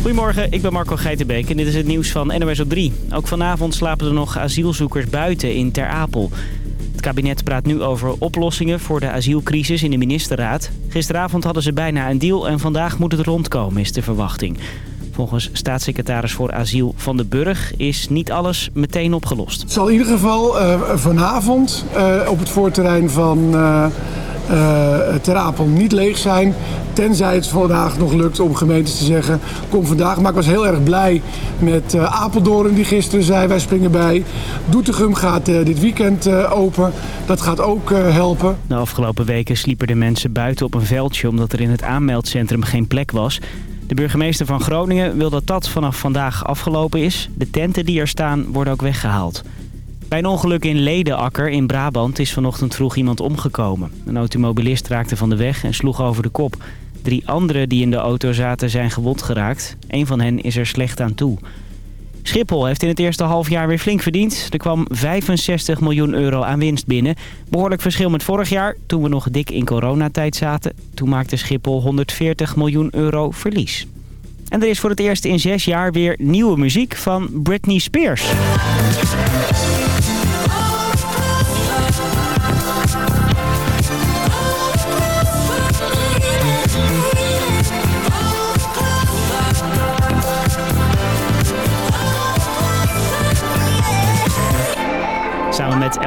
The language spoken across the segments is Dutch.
Goedemorgen, ik ben Marco Geitenbeek en dit is het nieuws van NOS op 3. Ook vanavond slapen er nog asielzoekers buiten in Ter Apel. Het kabinet praat nu over oplossingen voor de asielcrisis in de ministerraad. Gisteravond hadden ze bijna een deal en vandaag moet het rondkomen, is de verwachting. Volgens staatssecretaris voor asiel Van den Burg is niet alles meteen opgelost. Het zal in ieder geval uh, vanavond uh, op het voorterrein van uh, Ter Apel niet leeg zijn. Tenzij het vandaag nog lukt om gemeentes te zeggen, kom vandaag. Maar ik was heel erg blij met Apeldoorn die gisteren zei, wij springen bij. Doetinchem gaat dit weekend open. Dat gaat ook helpen. De afgelopen weken sliepen de mensen buiten op een veldje omdat er in het aanmeldcentrum geen plek was. De burgemeester van Groningen wil dat dat vanaf vandaag afgelopen is. De tenten die er staan worden ook weggehaald. Bij een ongeluk in Ledenakker in Brabant is vanochtend vroeg iemand omgekomen. Een automobilist raakte van de weg en sloeg over de kop. Drie anderen die in de auto zaten zijn gewond geraakt. Een van hen is er slecht aan toe. Schiphol heeft in het eerste halfjaar weer flink verdiend. Er kwam 65 miljoen euro aan winst binnen. Behoorlijk verschil met vorig jaar, toen we nog dik in coronatijd zaten. Toen maakte Schiphol 140 miljoen euro verlies. En er is voor het eerst in zes jaar weer nieuwe muziek van Britney Spears.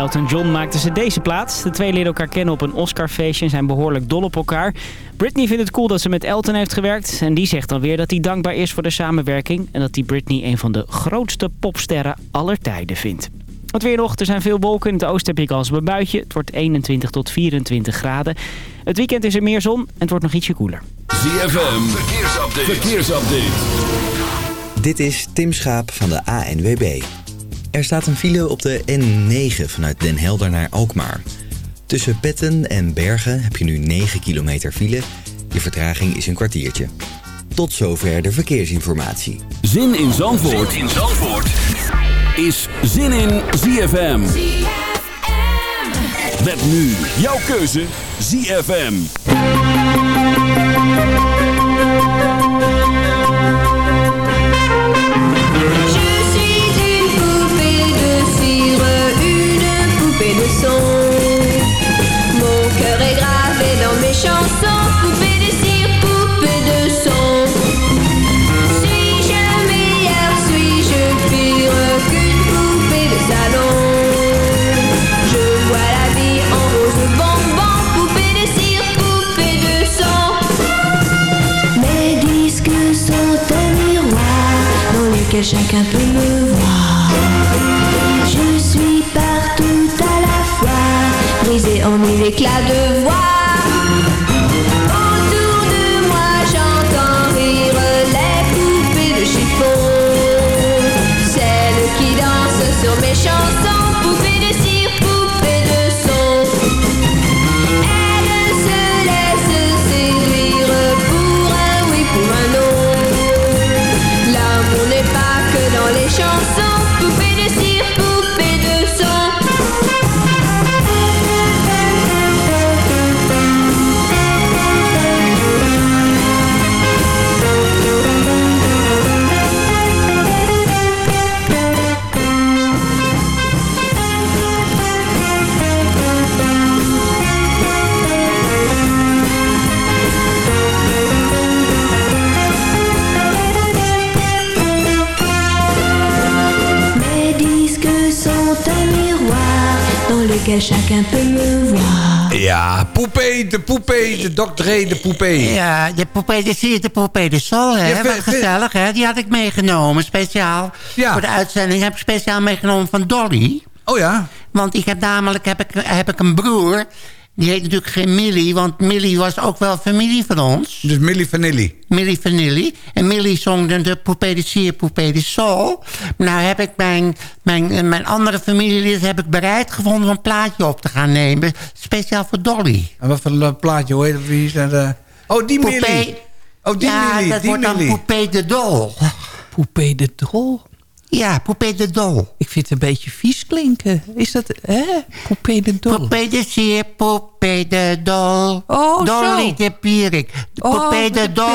Elton John maakten ze deze plaat. De twee leren elkaar kennen op een Oscarfeestje en zijn behoorlijk dol op elkaar. Britney vindt het cool dat ze met Elton heeft gewerkt. En die zegt dan weer dat hij dankbaar is voor de samenwerking. En dat hij Britney een van de grootste popsterren aller tijden vindt. Wat weer nog, er zijn veel wolken. In het oosten heb je kans op een buitje. Het wordt 21 tot 24 graden. Het weekend is er meer zon en het wordt nog ietsje koeler. ZFM, verkeersupdate. verkeersupdate. Dit is Tim Schaap van de ANWB. Er staat een file op de N9 vanuit Den Helder naar Alkmaar. Tussen Petten en Bergen heb je nu 9 kilometer file. Je vertraging is een kwartiertje. Tot zover de verkeersinformatie. Zin in Zandvoort, zin in Zandvoort. is Zin in ZFM. Met nu jouw keuze ZFM. Lequel chacun peut me voir. Je suis partout à la fois, brisée en mille éclats de voix. Dans lequel chacun peut me voir. Ja, poepé, de poepé, de Dr. De poepé. Ja, de poupée de de poupée de Sol, hè. Ja, Wat gezellig, hè. Die had ik meegenomen, speciaal. Ja. Voor de uitzending heb ik speciaal meegenomen van Dolly. Oh ja? Want ik heb namelijk heb ik, heb ik een broer. Die heet natuurlijk geen Millie, want Millie was ook wel familie van ons. Dus Millie Vanilli. Millie Vanilli. En Millie zong de, de Poupée de Sier, Poupée de Sol. Nou heb ik mijn, mijn, mijn andere familielid heb ik bereid gevonden om een plaatje op te gaan nemen. Speciaal voor Dolly. En wat voor een eh, plaatje, hoe heet het? Wie is dat? eh? Oh, die Poupée. Millie. Oh, die ja, Millie, dat die wordt dan. Poupée de Dol. Poupée de drol. Ja, Poupée de Dol. Ik vind het een beetje vies klinken. Is dat, hè? Poupée de drol. Poupée de Poupée De Dol. Oh, Dolly zo. de Pierik. Oh, de- Dol.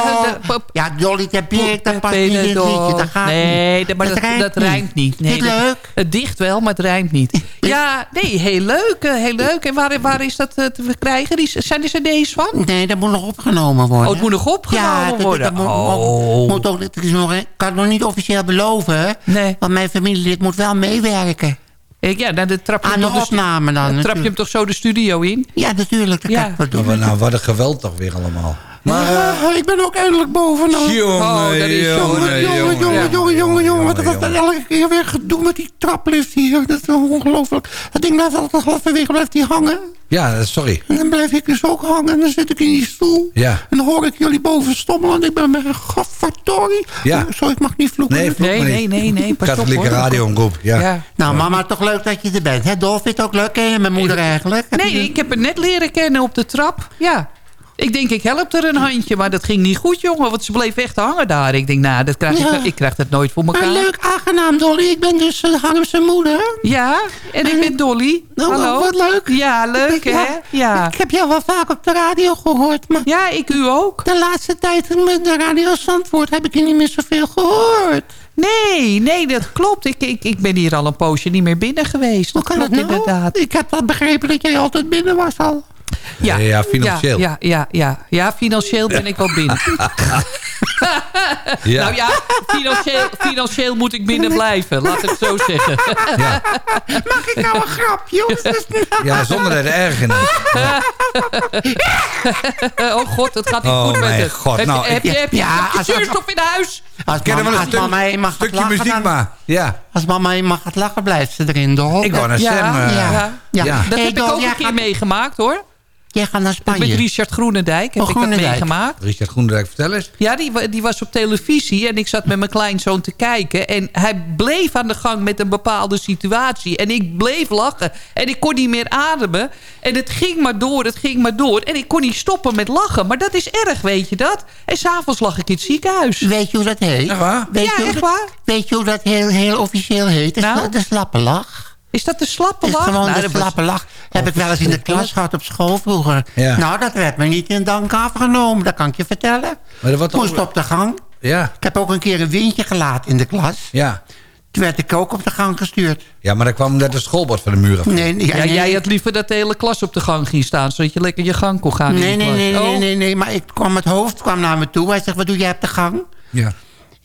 Ja, Dolly de Pierik, dat past niet in het liedje. Dat gaat nee, niet. maar dat, rijmt dat rijmt niet. Nee, dat- het leuk? Het dicht wel, maar het rijmt niet. Ja, nee, heel leuk. eh, Heel leuk. En waar, waar is dat eh, te verkrijgen? Zijn er cd's van? Nee, dat moet nog opgenomen worden. Oh, het moet nog opgenomen ja, dat- worden. Moet, Oh. moet ook, is nog, ik kan het nog niet officieel beloven. Nee. Want mijn familielid moet wel meewerken. Eh, Ja, nou, dan trap je, Aan hem de opname dan. dan trap je hem toch zo de studio in? Ja, natuurlijk. Dat Ja. kan ik wel doen. Maar nou, wat een geweld toch weer allemaal. Maar eh, ik ben ook eindelijk boven. Nou. Jongen, Oh, dat is jongen, Jongen, jongen, jongen, jongen, jongen, jongen, jongen. Wat wat dat elke keer weer gedoe met die traplift hier. Dat is ongelooflijk. Dat ding blijft altijd halverwege blijft die hangen. Ja, sorry. En dan blijf ik dus ook hangen. En dan zit ik in die stoel. Ja. En dan hoor ik jullie boven stommelen. En ik ben bij een gaffertorie. Ja. Zo, ik mag niet vloeken. Nee, vloek Nee, nee, nee, nee. Pas op, Katholieke radioomroep, ja. Ja. Nou, mama, toch leuk dat je er bent. Hè? Dolf vindt het ook leuk. Ken je mijn moeder eigenlijk? Nee, ik heb haar net leren kennen op de trap. Ja. Ik denk, ik help er een handje, maar dat ging niet goed, jongen. Want ze bleef echt hangen daar. Ik denk, nou, dat krijg Ja. ik, ik krijg dat nooit voor Maar elkaar. leuk, aangenaam, Dolly. Ik ben dus uh, moeder. Ja, en ik ben Dolly. Nou, Hallo. wat leuk. Ja, leuk, hè? Ja. Ik heb jou wel vaak op de radio gehoord, maar Ja, ik u ook. de laatste tijd met de radio Zandvoort heb ik je niet meer zoveel gehoord. Nee, nee, dat klopt. Ik, ik, ik ben hier al een poosje niet meer binnen geweest. Hoe Dat kan dat nou? inderdaad. Ik heb wel begrepen dat jij altijd binnen was al. Ja, Ja, financieel. Ja, ja, ja, ja, financieel ben ik wel binnen. Ja. Nou ja, financieel, financieel moet ik binnen blijven. Laat ik het zo zeggen. Mag ik nou een is het- Ja, zonder het ergernis. oh god, het gaat niet Oh, goed met het. god, Heb, nou, je- heb, je, heb, je, Ja, heb je als- zuurstof in huis? Als mama, een als stuk- mama gaat stukje lachen, muziek dan- maar. Ja. Als mama eenmaal gaat lachen, blijft ze erin, Dolf. Ik wou naar Ja, Sam. eh, ja. Ja, Ja. Ja. Dat Hey, heb ik ook een keer gaat- meegemaakt hoor. Jij gaat naar Met Spanje. Richard Groenendijk heb Oh, ik dat Groenendijk. meegemaakt. Richard Groenendijk, vertel eens. Ja, die, die was op televisie en ik zat met mijn kleinzoon te kijken. En hij bleef aan de gang met een bepaalde situatie. En ik bleef lachen. En ik kon niet meer ademen. En het ging maar door, het ging maar door. En ik kon niet stoppen met lachen. Maar dat is erg, weet je dat? En s'avonds lag ik in het ziekenhuis. Weet je hoe dat heet? Echt waar? Weet Ja, je hoe echt dat- waar. Weet je hoe dat heel, heel officieel heet? De, Nou? sla- de slappe lach. Is dat de slappe Het is lach? gewoon Nou, de slappe lach. Heb ik wel eens in de klas gehad op school vroeger. Ja. Nou, dat werd me niet in dank afgenomen. Dat kan ik je vertellen. Maar dat Moest op de gang. Ja, Ik heb ook een keer een windje gelaten in de klas. ja. Toen werd ik ook op de gang gestuurd. Ja, maar dan kwam net een schoolbord van de muur af. Nee, nee, Ja, nee, jij had liever dat de hele klas op de gang ging staan... zodat je lekker je gang kon gaan in nee, de nee, klas. nee, nee, Oh. nee, nee, maar ik kwam het hoofd kwam naar me toe. Hij zegt, wat doe jij op de gang? Ja.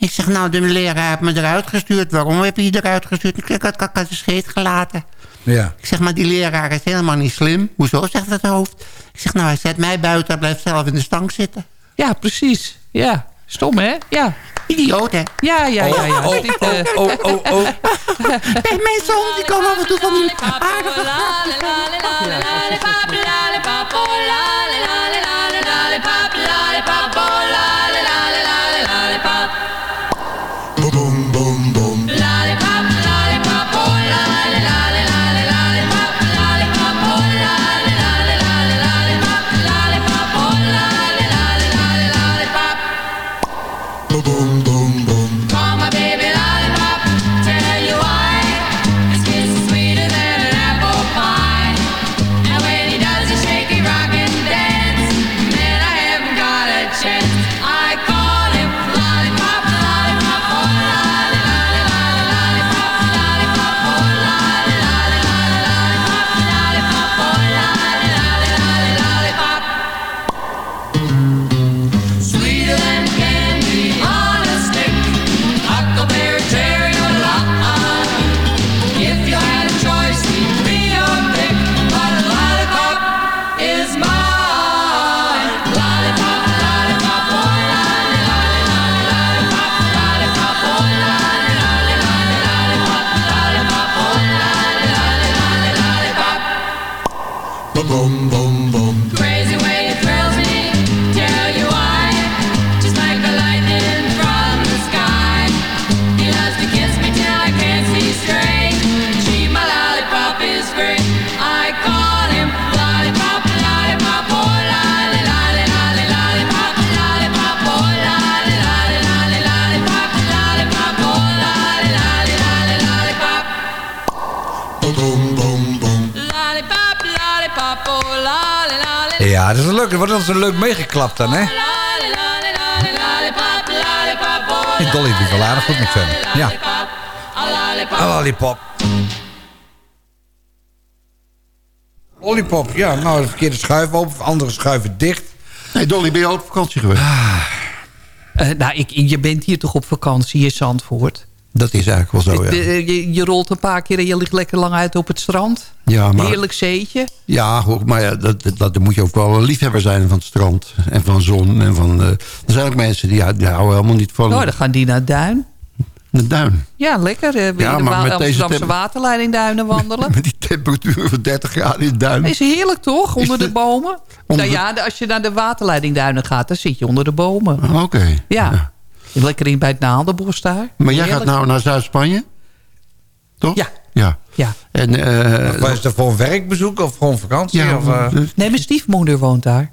Ik zeg, nou, de leraar heeft me eruit gestuurd. Waarom heb je je eruit gestuurd? Ik zeg, ik had, de scheet gelaten. Ja. Ik zeg, maar die leraar is helemaal niet slim. Hoezo, zegt het hoofd. Ik zeg, nou, hij zet mij buiten. Hij blijft zelf in de stank zitten. Ja, precies. Ja, stom hè? Ja, Idioot, hè? ja, ja, ja. ja. Oh, eh, oh, oh, oh, oh. Hey, mijn zoon, die kan af en toe van die aardige Boom boom boom. Ja, dat is leuk. Wordt dan zo leuk meegeklapt dan, hè? Hey, Dolly doet wel aardig goed met zwemmen. Ja. Een lollipop. Lollipop, ja. Nou, de verkeerde schuif open, andere schuiven dicht. Nee, Dolly, ben je al op vakantie geweest? Eh, nou, ik, je bent hier toch op vakantie in Zandvoort? Dat is eigenlijk wel zo, ja. De- je, je rolt een paar keer en je ligt lekker lang uit op het strand. Ja, maar, Heerlijk zeetje. ja, goed, maar ja, dat, dat, moet je ook wel een liefhebber zijn van het strand. En van zon. En van, eh, er zijn ook mensen die, die houden helemaal niet van Nou, dan gaan die naar het duin. de duin. Ja, lekker. eh, weer Ja, de Amsterdamse tem- waterleidingduinen wandelen. Met die temperatuur van 30 graden in de duin. Is heerlijk toch, onder de bomen? onder nou ja, als je naar de waterleidingduinen gaat, dan zit je onder de bomen. Oké. Ja. Lekker in bij het Naaldenbos daar. Maar jij Heerlijk. gaat nou naar Zuid-Spanje? Toch? Ja. Ja. Ja. En, eh, Was het voor een werkbezoek of gewoon vakantie? ja, of, eh? dus- Nee, mijn stiefmoeder woont daar.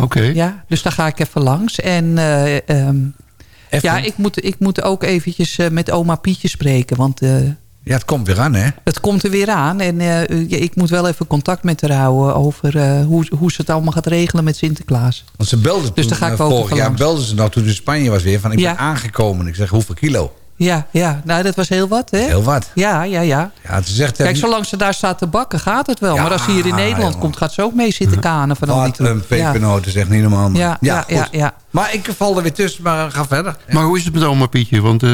Oké. Ja, dus daar ga ik even langs. En eh, ehm, Even- ja, ik moet, ik moet ook eventjes eh, met oma Pietje spreken. Want eh, ja, het komt weer aan, hè? het komt er weer aan. En eh, ja, ik moet wel even contact met haar houden... over eh, hoe, hoe ze het allemaal gaat regelen met Sinterklaas. Want ze belde Dus toen, daar ga ik eh, vorig jaar belden ze nou toen ze in Spanje was weer van ik Ja. ben aangekomen. Ik zeg hoeveel kilo? Ja, ja, nou dat was heel wat, hè? Heel wat. Ja, ja, ja. Ja, ze zegt Kijk, zolang ze daar staat te bakken, gaat het wel. Ja, maar als ze hier in Nederland jongen. komt, gaat ze ook mee zitten kanen van al die wat een pepernoten, zegt niet normaal. Ja, ja, ja, ja. Maar ik val er weer tussen, maar ga verder. Maar hoe is het met oma Pietje? Want eh,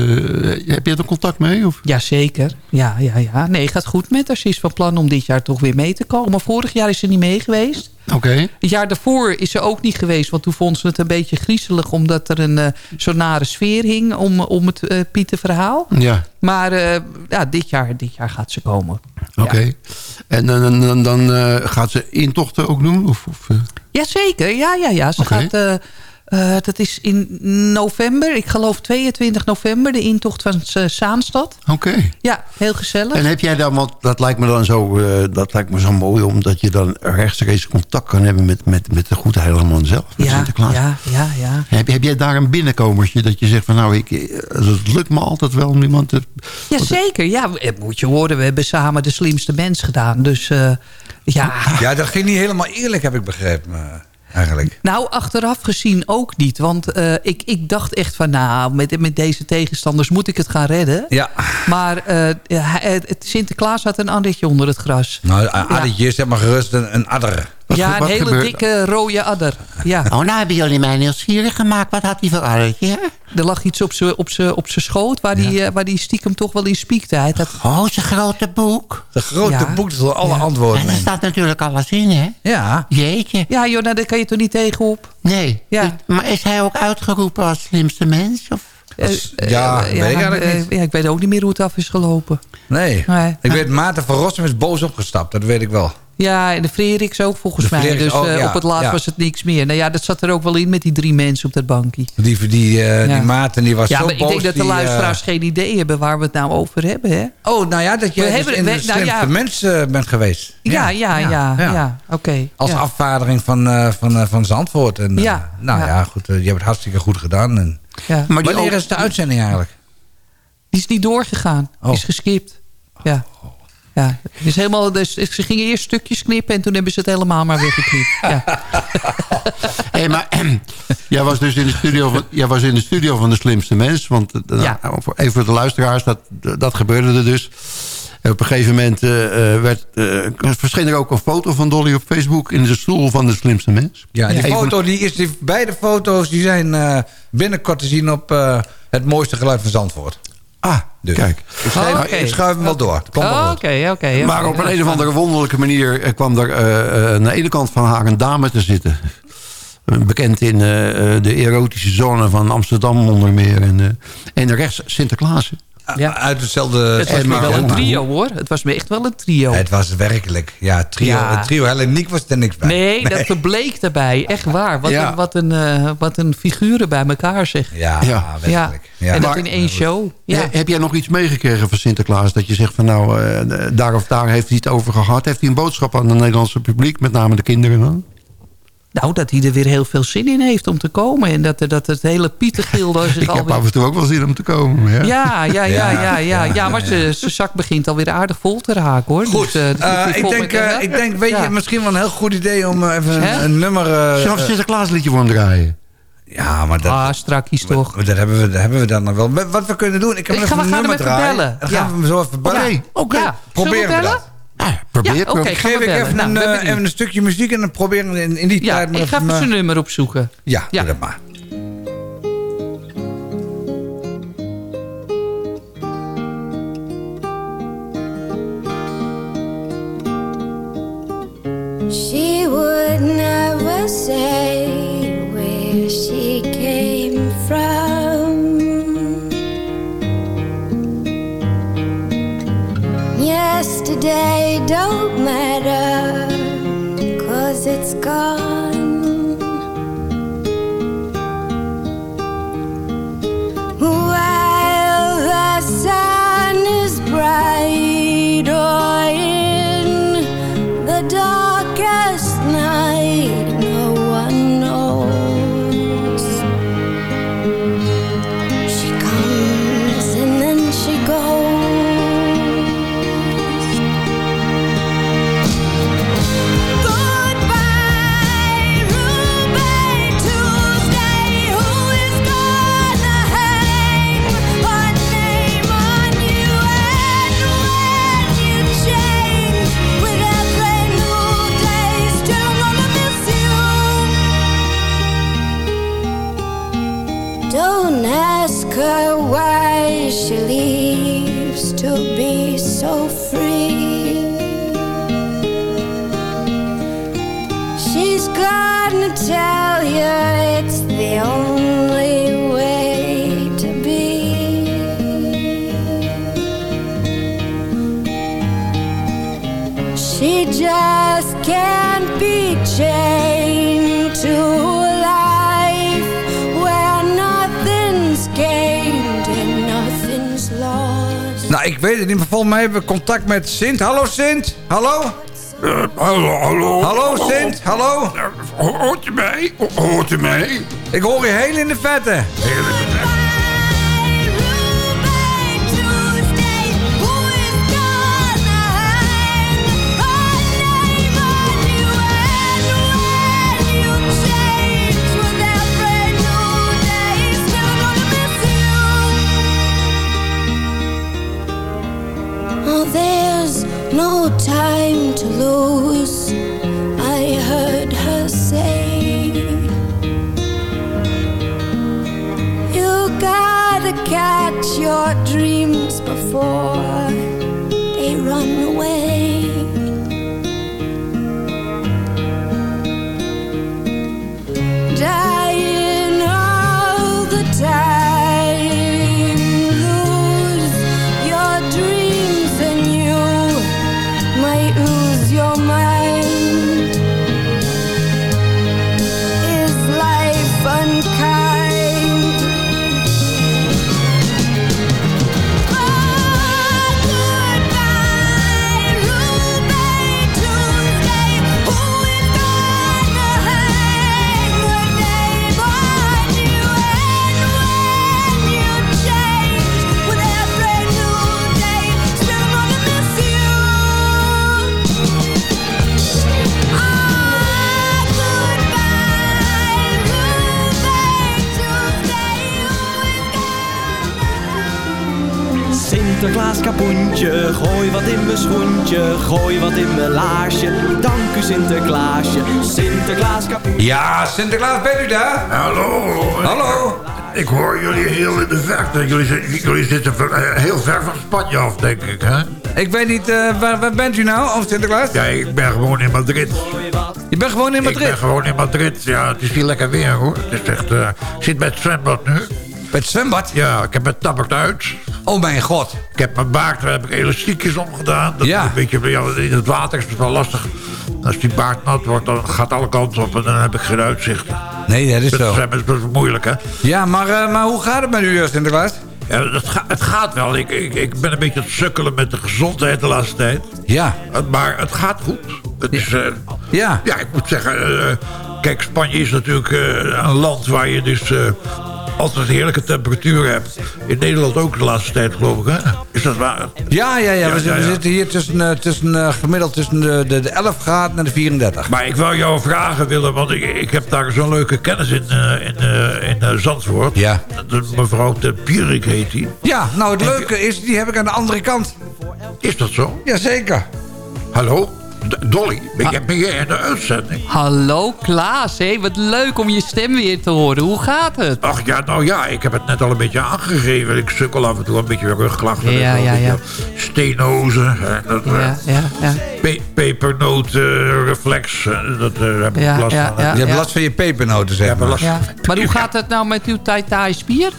heb je er contact mee? Of? Ja, zeker. Ja, ja, ja. Nee, gaat goed met haar. Ze is van plan om dit jaar toch weer mee te komen. Vorig jaar is ze niet mee geweest. Oké. Het jaar daarvoor is ze ook niet geweest. Want toen vond ze het een beetje griezelig. Omdat er een eh zo'n nare sfeer hing om, om het eh Pietenverhaal. Ja. Maar eh, ja, dit, jaar, dit jaar gaat ze komen. Oké. En dan, dan, dan, eh, gaat ze intochten ook doen? Of, of? Jazeker, ja, ja, ja. Ze gaat... eh, dat is in november, ik geloof 22 november, de intocht van eh, Zaanstad. Oké. Ja, heel gezellig. En heb jij dan, want dat lijkt me dan zo, eh, dat lijkt me zo mooi, omdat je dan rechtstreeks contact kan hebben met, met, met de goede zelf, met ja, Sinterklaas. ja, ja, ja. Heb, heb jij daar een binnenkomertje dat je zegt van nou, ik, het lukt me altijd wel om iemand te... Jazeker, ja, moet je horen. We hebben samen de slimste mens gedaan. Dus eh, ja, Ja, dat ging niet helemaal eerlijk, heb ik begrepen. Eigenlijk. nou achteraf gezien ook niet. Want eh, ik, ik dacht echt van nou, met, met deze tegenstanders moet ik het gaan redden. Ja. Maar eh, ja, het, Sinterklaas had een addertje onder het gras. Nou, Adetje is zeg maar gerust een, een adder. Wat ja, een wat hele dikke rode adder. Ja, Oh, nou hebben jullie mij nieuwsgierig gemaakt. Wat had hij voor addertje? er lag iets op zijn op op schoot waar die, eh, waar die stiekem toch wel in spiekte. Hij had, Oh, zijn grote boek. De grote Ja. boek, er alle Ja. antwoorden En in. staat natuurlijk alles in, hè? Ja. Jeetje. ja, joh, nou, daar kan je toch niet tegenop? Nee. Ja. Maar is hij ook uitgeroepen als slimste mens? Of? Eh, eh, ja, weet ik eigenlijk niet. ja, ik weet ook niet meer hoe het af is gelopen. Nee. Nee. Ik weet, Maarten van Rossum is boos opgestapt. Dat weet ik wel. Ja, en de Frederiks ook volgens De mij. Dus ook, eh, ja, op het laatst ja. was het niks meer. Nou ja, dat zat er ook wel in met die drie mensen op dat bankje. Die, die, eh, Ja. die Maarten die was Ja, zo maar ik denk dat de die, eh, luisteraars geen idee hebben waar we het nou over hebben. Hè? Oh, nou ja, dat jij We dus hebben- in we- de nou ja. mens bent geweest. Ja, ja, ja, ja. Oké. Als ja. afvadering van, eh, van, van Zandvoort. En, Ja, nou ja, ja. goed. je hebt het hartstikke goed gedaan. En... ja. Maar Wanneer ook- is de uitzending eigenlijk? Die is niet doorgegaan. Die Oh. is geskipt. Ja. Ja, is helemaal, dus, ze gingen eerst stukjes knippen en toen hebben ze het helemaal maar weggeknipt. Ja. Hey, maar jij was dus in de studio van, jij was in de studio van de slimste mens. Want eh, nou, Ja. voor- even voor de luisteraars, dat, dat gebeurde er dus. En op een gegeven moment eh, eh, werd, eh, verscheen er ook een foto van Dolly op Facebook... in de stoel van de slimste mens. Ja, die Even- foto, die is, die, beide foto's die zijn eh, binnenkort te zien op eh, het mooiste geluid van Zandvoort. Ah, Dus. kijk. Ik, Oh, schuif hem wel door. Komt Oh, goed. Oké, oké. Maar op een, een of andere wonderlijke manier eh, kwam er eh, eh, aan de ene kant van haar een dame te zitten. Bekend in eh, eh, de erotische zone van Amsterdam onder meer. En, eh, en rechts Sinterklaas. Ja. Uit hetzelfde... Het was maar- wel een en- trio hoor. Het was me echt wel een trio. Het was werkelijk, ja, trio. Ja. Trio Helleniek was er niks bij. Nee, dat verbleek daarbij. Echt waar. Wat, Ja. een, wat, een, eh, wat een figuren bij elkaar zeg. Ja, Ja. Ja. werkelijk. Ja. En dat in één show. Ja. Heb jij nog iets meegekregen van Sinterklaas? Dat je zegt van nou, eh, daar of daar heeft hij het over gehad. Heeft hij een boodschap aan het Nederlandse publiek? Met name de kinderen dan? Nou, dat hij er weer heel veel zin in heeft om te komen. En dat, dat het hele Pietergilde zich Ik heb alweer... af en toe ook wel zin om te komen. Ja, Ja, ja, ja, ja, ja, ja. Maar zijn zak begint alweer aardig vol te raken, hoor. Goed, Dus, eh, eh, ik, denk, eh, ik denk, weet Ja. je, misschien wel een heel goed idee om even een, Hè? een nummer... eh, Zullen we een eh, Sinterklaas liedje voor hem draaien? ja, maar dat, Ah, strakjes toch. dat, hebben we, dat hebben we dan nog wel. Wat we kunnen doen, ik heb Ik even ga- we een gaan hem nummer even draaien. bellen. Dan Ja. gaan we hem zo even bellen. Oké, oké. Ja. Proberen we dat. Ja, probeer Ja, probeer. gaan Geef ik even, Nou, een, ben eh, even een stukje muziek en dan proberen we in, in die Ja, tijd... maar ik ga even, even eh, zijn nummer opzoeken. Ja, Ja. doe dat maar. She would never say Yesterday don't matter, cause it's gone. Ik weet het niet, maar volgens mij hebben we contact met Sint. Hallo Sint, hallo? hallo, hallo. Hallo Sint, hallo? Hoort u mij? Hoort u mij? Ik hoor je heel in de vette. Oh, 哦 Sinterklaas kapoentje, gooi wat in mijn schoentje, gooi wat in mijn laarsje. Dank u Sinterklaasje, Sinterklaas kapoentje. Ja, Sinterklaas, bent u daar? Hallo. Hallo? Ik hoor jullie heel in de verte. Jullie, zitten- jullie zitten ver- eh, heel ver van Spanje af, denk ik, hè? Ik weet niet, eh, waar, waar bent u nou, of Sinterklaas? Ja, ik ben gewoon in Madrid. Je bent gewoon in Ik Madrid. ben gewoon in Madrid. Ja, het is hier lekker weer, hoor. Het is echt... eh, ik zit bij het zwembad nu. Bij het zwembad? Ja, ik heb mijn tabbert uit. Oh mijn god. Ik heb mijn baard, daar heb ik elastiekjes omgedaan. Dat Ja. is een beetje ja, in het water is het wel lastig. Als die baard nat wordt, dan gaat alle kanten op en dan heb ik geen uitzicht. Nee, dat is Dat zo. zwemmen is moeilijk, hè? Ja, maar, eh, maar hoe gaat het met u, eh, Sinterklaas? Ja, het, ga- het gaat wel. Ik, ik, ik ben een beetje aan het sukkelen met de gezondheid de laatste tijd. Ja. Maar het gaat goed. Het is, eh, Ja. ja, ik moet zeggen... kijk, Spanje is natuurlijk een land waar je dus altijd heerlijke temperatuur hebt. In Nederland ook de laatste tijd, geloof ik, hè? Is dat waar? Ja, ja, ja. We, Ja, zitten- ja, we ja. zitten hier tussen, eh, tussen eh, gemiddeld tussen de, de, de 11 graden en de 34. Maar ik wou jou vragen, Willem, want ik, ik heb daar zo'n leuke kennis in, eh, in, in Zandvoort. Ja. De mevrouw de Pierik heet die. Ja, nou het leuke is, die heb ik aan de andere kant. Is dat zo? Jazeker. Hallo? Dolly, ben jij, ben jij in de uitzending? Hallo Klaas, hé, wat leuk om je stem weer te horen. Hoe gaat het? Ach ja, nou ja, ik heb het net al een beetje aangegeven. Ik sukkel af en toe een beetje rugklachten. Ja, en zo, ja, een ja. beetje Stenoze, hè, dat, eh, Ja, ja, ja. pe pepernotenreflex, eh, dat eh, heb ik Ja, last ja, van. ja. Je hebt last van je pepernoten, zeg Ja, maar. last ja. van- Maar hoe gaat het nou met uw Tai Tai spier?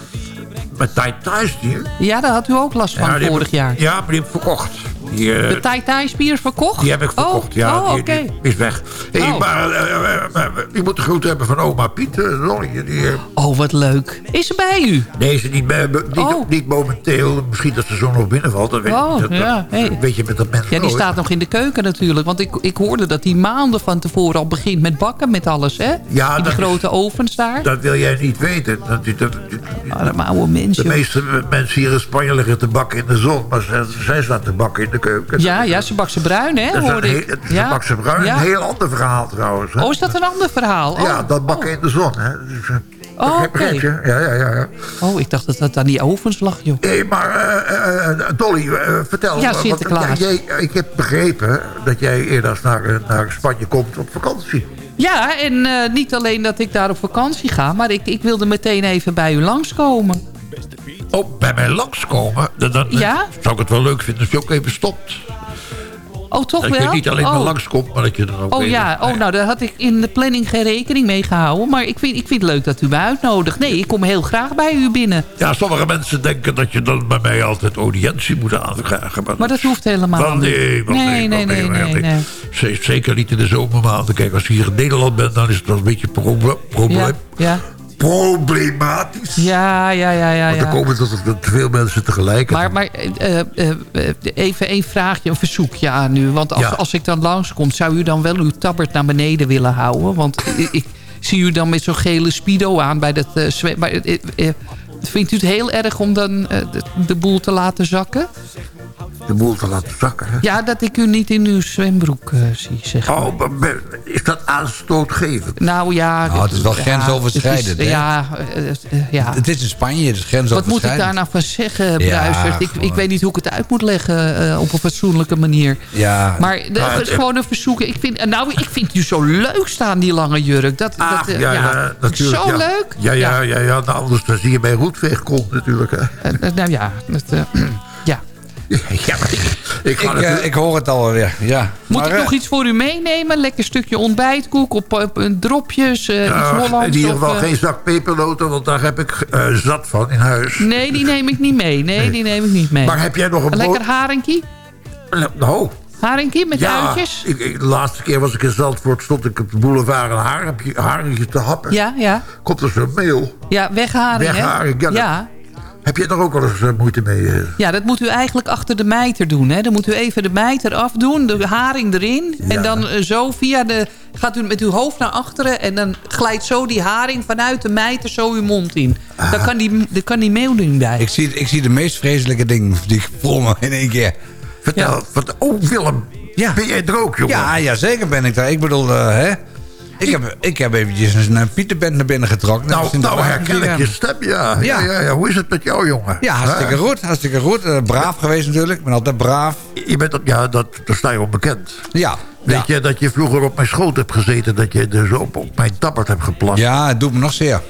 Met Tai Tai hier? Ja, daar had u ook last van Ja, vorig jaar. Ja, maar die heb ik verkocht. Die, De Tai Tai spier verkocht? Die heb ik verkocht, Oh, ja. oh, die, oké. die is weg. Hey, Oh. Maar eh, eh, eh, je moet de groet hebben van oma Piet. Oh, wat leuk. Is ze bij u? nee, ze niet, bij- niet, Oh. niet momenteel. Misschien dat ze zo nog binnenvalt. Dat weet, Oh, dat, dat ja, hey. weet je met dat mensen Ja, die staat nog in de keuken natuurlijk. Want ik, ik hoorde dat die maanden van tevoren al begint met bakken met alles, hè? Ja, in die dat is- grote ovens daar. Dat wil jij niet weten. Dat, dat, dat- Arme oude de mensen. meeste mensen hier in Spanje liggen te bakken in de zon. Maar zij, zij staan te bakken in de keuken. Ja, ja, ze bakt ze bruin, hè? Dat Hoorde ik. is Ja. bakse bruin. Ja. Een heel ander verhaal trouwens. Hè? Oh, is dat een ander verhaal? Oh, ja, dat bakken in de zon. Hè? Dus, Oh, oké. Ja, ja, ja. ja. Oh, ik dacht dat dat aan die ovens lag, joh. Hey, maar eh, eh, Dolly, vertel. Ja, Sinterklaas. jij, ik heb begrepen dat jij eerder naar, naar Spanje komt op vakantie. Ja, en eh, niet alleen dat ik daar op vakantie ga... maar ik, ik wilde meteen even bij u langskomen. Oh, bij mij langskomen. Dan, dan Ja? zou ik het wel leuk vinden als je ook even stopt. Oh, toch dat wel? je niet alleen maar oh. langskomt, maar dat je dan ook Oh even- ja, oh, nou daar had ik in de planning geen rekening mee gehouden. Maar ik vind, ik vind het leuk dat u me uitnodigt. Nee, ik kom heel graag bij u binnen. Ja, sommige mensen denken dat je dan bij mij altijd audiëntie moet aanvragen. Maar, Maar dat hoeft helemaal niet. nee, nee, nee, nee, nee, nee. Zeker niet in de zomermaanden. Kijk, als je hier in Nederland bent, dan is het wel een beetje proble probleem. Ja, ja, problematisch. ja, ja, ja, ja. Want ja. komen tot te veel mensen tegelijk. Maar, maar eh, eh, eh, even een vraagje, een verzoekje aan u. Want als, Ja. als ik dan langskom, zou u dan wel uw tabbert naar beneden willen houden? Want ik, zie u dan met zo'n gele speedo aan bij dat eh, zwem- maar, Vindt u het heel erg om dan eh, de, de boel te laten zakken? De boel te laten zakken. hè? Ja, dat ik u niet in uw zwembroek eh, zie, zeg maar. Oh, maar ben- is dat aanstootgevend? Nou ja... Nou, het is wel ja, grensoverschrijdend, het is- hè? Ja, eh, ja. Het is in Spanje, het is Wat moet ik grensoverschrijdend. daar nou van zeggen, Ja, Bruisert? ik, ik weet niet hoe ik het uit moet leggen eh, op een fatsoenlijke manier. Ja, Maar de- Nou, het is gewoon een verzoek. Ik vind, nou, ik vind u zo leuk staan, die lange jurk. Dat, dat, ja, ja, natuurlijk. Zo ja. leuk. Ja, ja, ja, ja. Nou, anders dan zie je bij Komt natuurlijk. Hè. Eh, eh, nou ja, dat, eh, ja. Ja, ik, ik, ik, hoor het alweer, ja. Moet Maar, ik nog iets voor u meenemen? Lekker stukje ontbijtkoek op, op, op dropjes, eh, iets Nou, Hollands? in ieder geval geen zak pepernoten, want daar heb ik eh, zat van in huis. Nee, die neem ik niet mee. Nee, die neem ik niet mee. Maar heb jij nog een lekker haringkie? Nou, Haringkie met ja. uitjes? Ik, ik- de laatste keer was ik in Zandvoort, stond ik op de boulevard een haringje, haringje te happen. Ja, ja. Komt er zo'n mail. Ja, wegharing, hè? Wegharing, ja, dat- ja. Heb je daar ook wel eens eh, moeite mee? eh? Ja, dat moet u eigenlijk achter de mijter doen. Hè? Dan moet u even de mijter afdoen, de haring erin. Ja. En dan eh, zo via de... Gaat u met uw hoofd naar achteren... en dan glijdt zo die haring vanuit de mijter zo uw mond in. Dan kan die, dan kan die meel niet bij. ik, zie, ik zie de meest vreselijke dingen die ik voor me in één keer. Vertel, Ja. wat, oh Willem, Ja. ben jij er ook, jongen? Ja, ja, zeker ben ik daar. Ik bedoel, eh, hè? Ik heb, ik heb eventjes een Pieterband naar binnen getrokken. Nou, nou herken ik je stem, ja. Ja. Ja. Ja, ja, Hoe is het met jou, jongen? Ja, hartstikke Hè? goed. Hartstikke goed. Eh, braaf geweest natuurlijk. Ik ben altijd braaf. Je bent, ja, dat, daar sta je onbekend. Ja. Weet ja. je dat je vroeger op mijn schoot hebt gezeten... dat je dus op, op mijn tappert hebt geplast? Ja, het doet me nog zeer.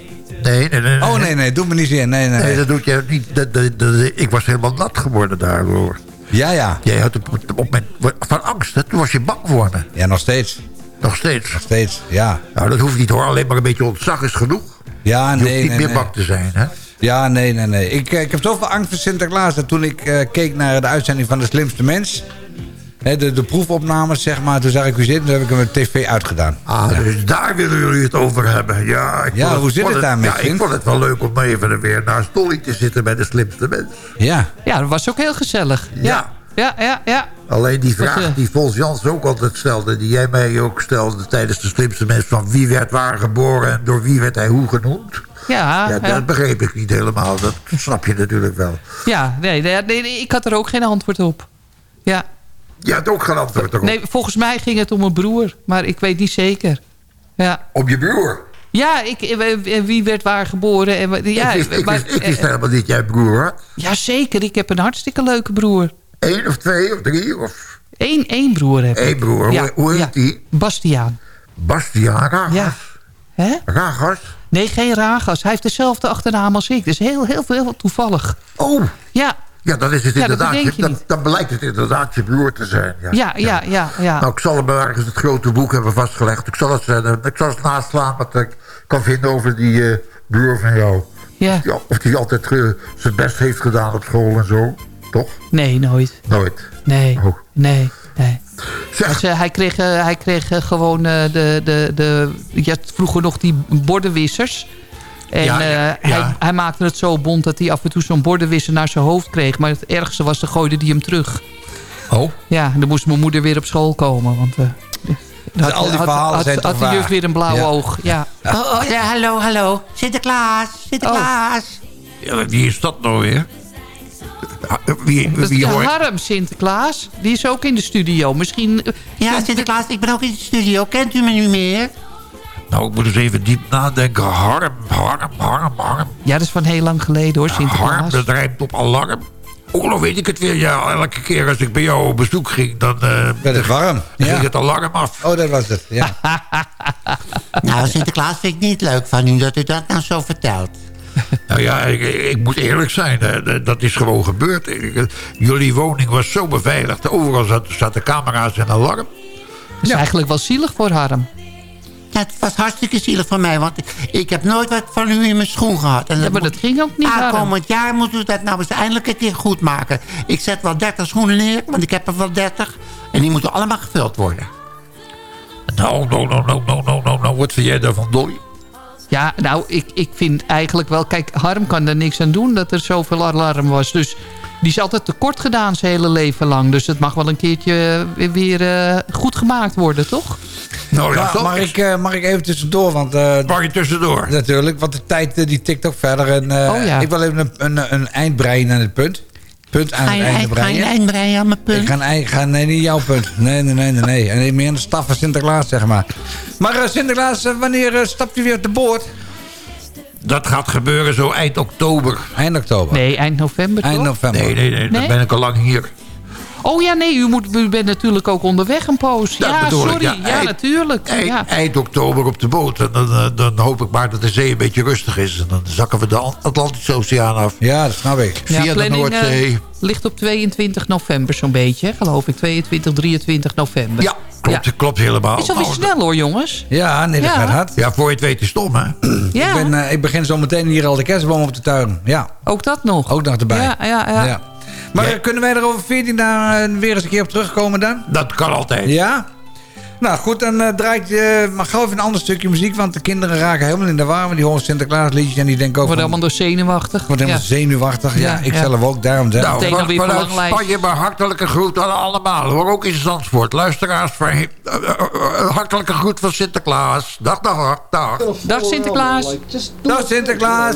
Nee, nee, nee. Oh nee, nee, doet me niet zeer. Nee, nee. Nee, dat doet je niet. Dat, dat, dat- ik was helemaal nat geworden daardoor. Ja, ja. Jij had op, op van angst, hè? toen was je bang voor me. Ja, nog steeds. Nog steeds. Nog steeds, ja. Nou, dat hoeft niet hoor. Alleen maar een beetje ontzag is genoeg. Ja, Je hoeft nee, niet nee, meer nee. bang te zijn, hè? Ja, nee, nee, nee. Ik, eh, ik heb zoveel angst voor Sinterklaas... dat toen ik eh, keek naar de uitzending van De Slimste Mens... De, de proefopnames, zeg maar, toen zag ik u zitten... toen heb ik hem met tv uitgedaan. Ah, dus daar willen jullie het over hebben. Ja, ik Ja, hoe zit het daarmee, Ja, ik vond het wel leuk om even en weer naast Dolly te zitten bij de slimste mens. Ja. Ja, dat was ook heel gezellig. Ja. Ja. ja, ja, ja. Alleen die vraag eh, die Vols Jans ook altijd stelde... die jij mij ook stelde tijdens de slimste mensen... van wie werd waar geboren en door wie werd hij hoe genoemd... Ja, Ja, ja. dat begreep ik niet helemaal. Dat snap je natuurlijk wel. Ja, nee, nee, ik had er ook geen antwoord op. Ja. Je had ook geen antwoord erop. Nee, volgens mij ging het om een broer, maar ik weet niet zeker. Ja. Op je broer? Ja, ik, eh, wie werd waar geboren? En, ja, ik wist, ik maar- wist, ik wist eh, helemaal niet jij broer ja, zeker. Ik heb een hartstikke leuke broer. Eén of twee of drie of... Eén, één broer heb ik. Eén broer. Ja, Hoe, heet ja. die? Bastiaan. Bastiaan Ragas? Ja. Hè? Ragas? Nee, geen Ragas. Hij heeft dezelfde achternaam als ik. Dus heel, heel, heel toevallig. Oh. Ja, Ja, dan is het Ja, dat inderdaad... je, je dan, blijkt het inderdaad je broer te zijn. Ja, ja, ja, ja. ja. Nou, ik zal hem ergens het grote boek hebben vastgelegd. Ik zal het, eh, ik zal het naslaan wat ik kan vinden over die eh, broer van jou. Ja. Of die altijd eh, zijn best heeft gedaan op school en zo. Toch? Nee, nooit. Nooit. Nee, Oh. nee, nee. Dus, hij kreeg, hij kreeg gewoon de, de, de... Je had vroeger nog die bordenwissers. En Ja, eh, ja, Hij, ja. hij maakte het zo bont dat hij af en toe zo'n bordenwisser naar zijn hoofd kreeg. Maar het ergste was, dan gooide hij hem terug. Oh, Ja, en dan moest mijn moeder weer op school komen. Want eh, had, al die had- verhalen had, zijn had, toch de juf weer een blauw Ja. oog. Ja. Oh, oh, ja, hallo, hallo. Sinterklaas, Sinterklaas. ja, wie is dat nou weer? Wie, Dat is wie hoort... Harm Sinterklaas. Die is ook in de studio. Misschien... eh, Ja, Sinterklaas, ik ben ook in de studio. Kent u me nu meer? Nou, ik moet eens even diep nadenken. Harm, harm, harm, harm. Ja, dat is van heel lang geleden hoor, Harm, Sinterklaas. dat rijmt op alarm. Oh, dan weet ik het weer. Ja, elke keer als ik bij jou op bezoek ging, dan, eh, werd het warm. dan Ja. ging het alarm af. Oh, dat was het. Ja. Nou, Sinterklaas vind ik niet leuk van u dat u dat nou zo vertelt. Nou ja, ik, ik moet eerlijk zijn. hè, dat is gewoon gebeurd. Jullie woning was zo beveiligd. Overal zaten, camera's en alarm. Dat is eigenlijk wel zielig voor Harm. Ja, het was hartstikke zielig van mij, want ik, heb nooit wat van u in mijn schoen gehad. En Ja, maar moet- dat ging ook niet. Aankomend jaar moet u dat nou eens eindelijk een keer goed maken. Ik zet wel 30 schoenen neer, want ik heb er wel 30. En die moeten allemaal gevuld worden. Nou, nou, nou, nou, nou, nou, nou, nou. Wat vind jij daarvan, Dolly? Ja, nou, ik, ik vind eigenlijk wel... Kijk, Harm kan er niks aan doen dat er zoveel alarm was. Dus die is altijd tekort gedaan zijn hele leven lang. Dus het mag wel een keertje weer, weer eh, goed gemaakt worden, toch? Nou, Ja, toch? mag, ik, eh, mag ik even tussendoor? Want eh, Mag je tussendoor? natuurlijk, want de tijd eh, die tikt ook verder. En, eh, Oh ja. Ik wil even een, een, een eind breien aan het punt. Punt aan het je, einde eind, ga je breien. een eind breien aan mijn punt? Ik ga, een eind- ga nee, niet jouw punt. Nee, nee, nee, nee. nee. En meer aan de staf van Sinterklaas, zeg maar. Maar eh, Sinterklaas, eh, wanneer eh, stapt u weer te boord? Dat gaat gebeuren zo eind oktober. Eind oktober. Nee, eind november, Eind toch? november. Nee, nee, nee. Dan Nee? ben ik al lang hier. Oh ja, nee, u, moet, u bent natuurlijk ook onderweg een poos. Dat ja, ik, sorry. ja. Ja, Eind- natuurlijk. Eind, ja. eind oktober op de boot. En dan, eh, dan hoop ik maar dat de zee een beetje rustig is. En dan zakken we de Atlantische Oceaan af. Ja, dat snap ik. Via de planning eh, Noordzee. ligt op 22 november zo'n beetje, geloof ik. 22, 23 november. Ja, klopt, klopt helemaal. Is alweer Nou, snel hoor, jongens. Ja, nee, dat Ja. gaat hard. Ja, voor je het weet is het stom, hè? Ja, Ik, ben, eh, ik begin zo meteen hier al de kerstboom op te tuinen. Ja, ook dat nog. ook nog erbij. Ja, ja, ja. Maar Ja. eh, kunnen wij er over 14 dagen weer eens een keer op terugkomen dan? Dat kan altijd. Ja? Nou goed, dan eh, draait je maar gauw even een ander stukje muziek. Want de kinderen raken helemaal in de war. Want die horen Sinterklaas liedjes en die denken ook Wordt van... allemaal door zenuwachtig. Wordt helemaal Ja. zenuwachtig. Ja, Ja, ik ja. zelf ook. Daarom zeg. Nou, alweer vanuit. Spanje maar hartelijke groet aan allemaal. Hoor, ook in Zandvoort. Luisteraars, van, eh, eh, eh, hartelijke groet van Sinterklaas. Dag, dag, dag. Dag Sinterklaas. Dag Sinterklaas.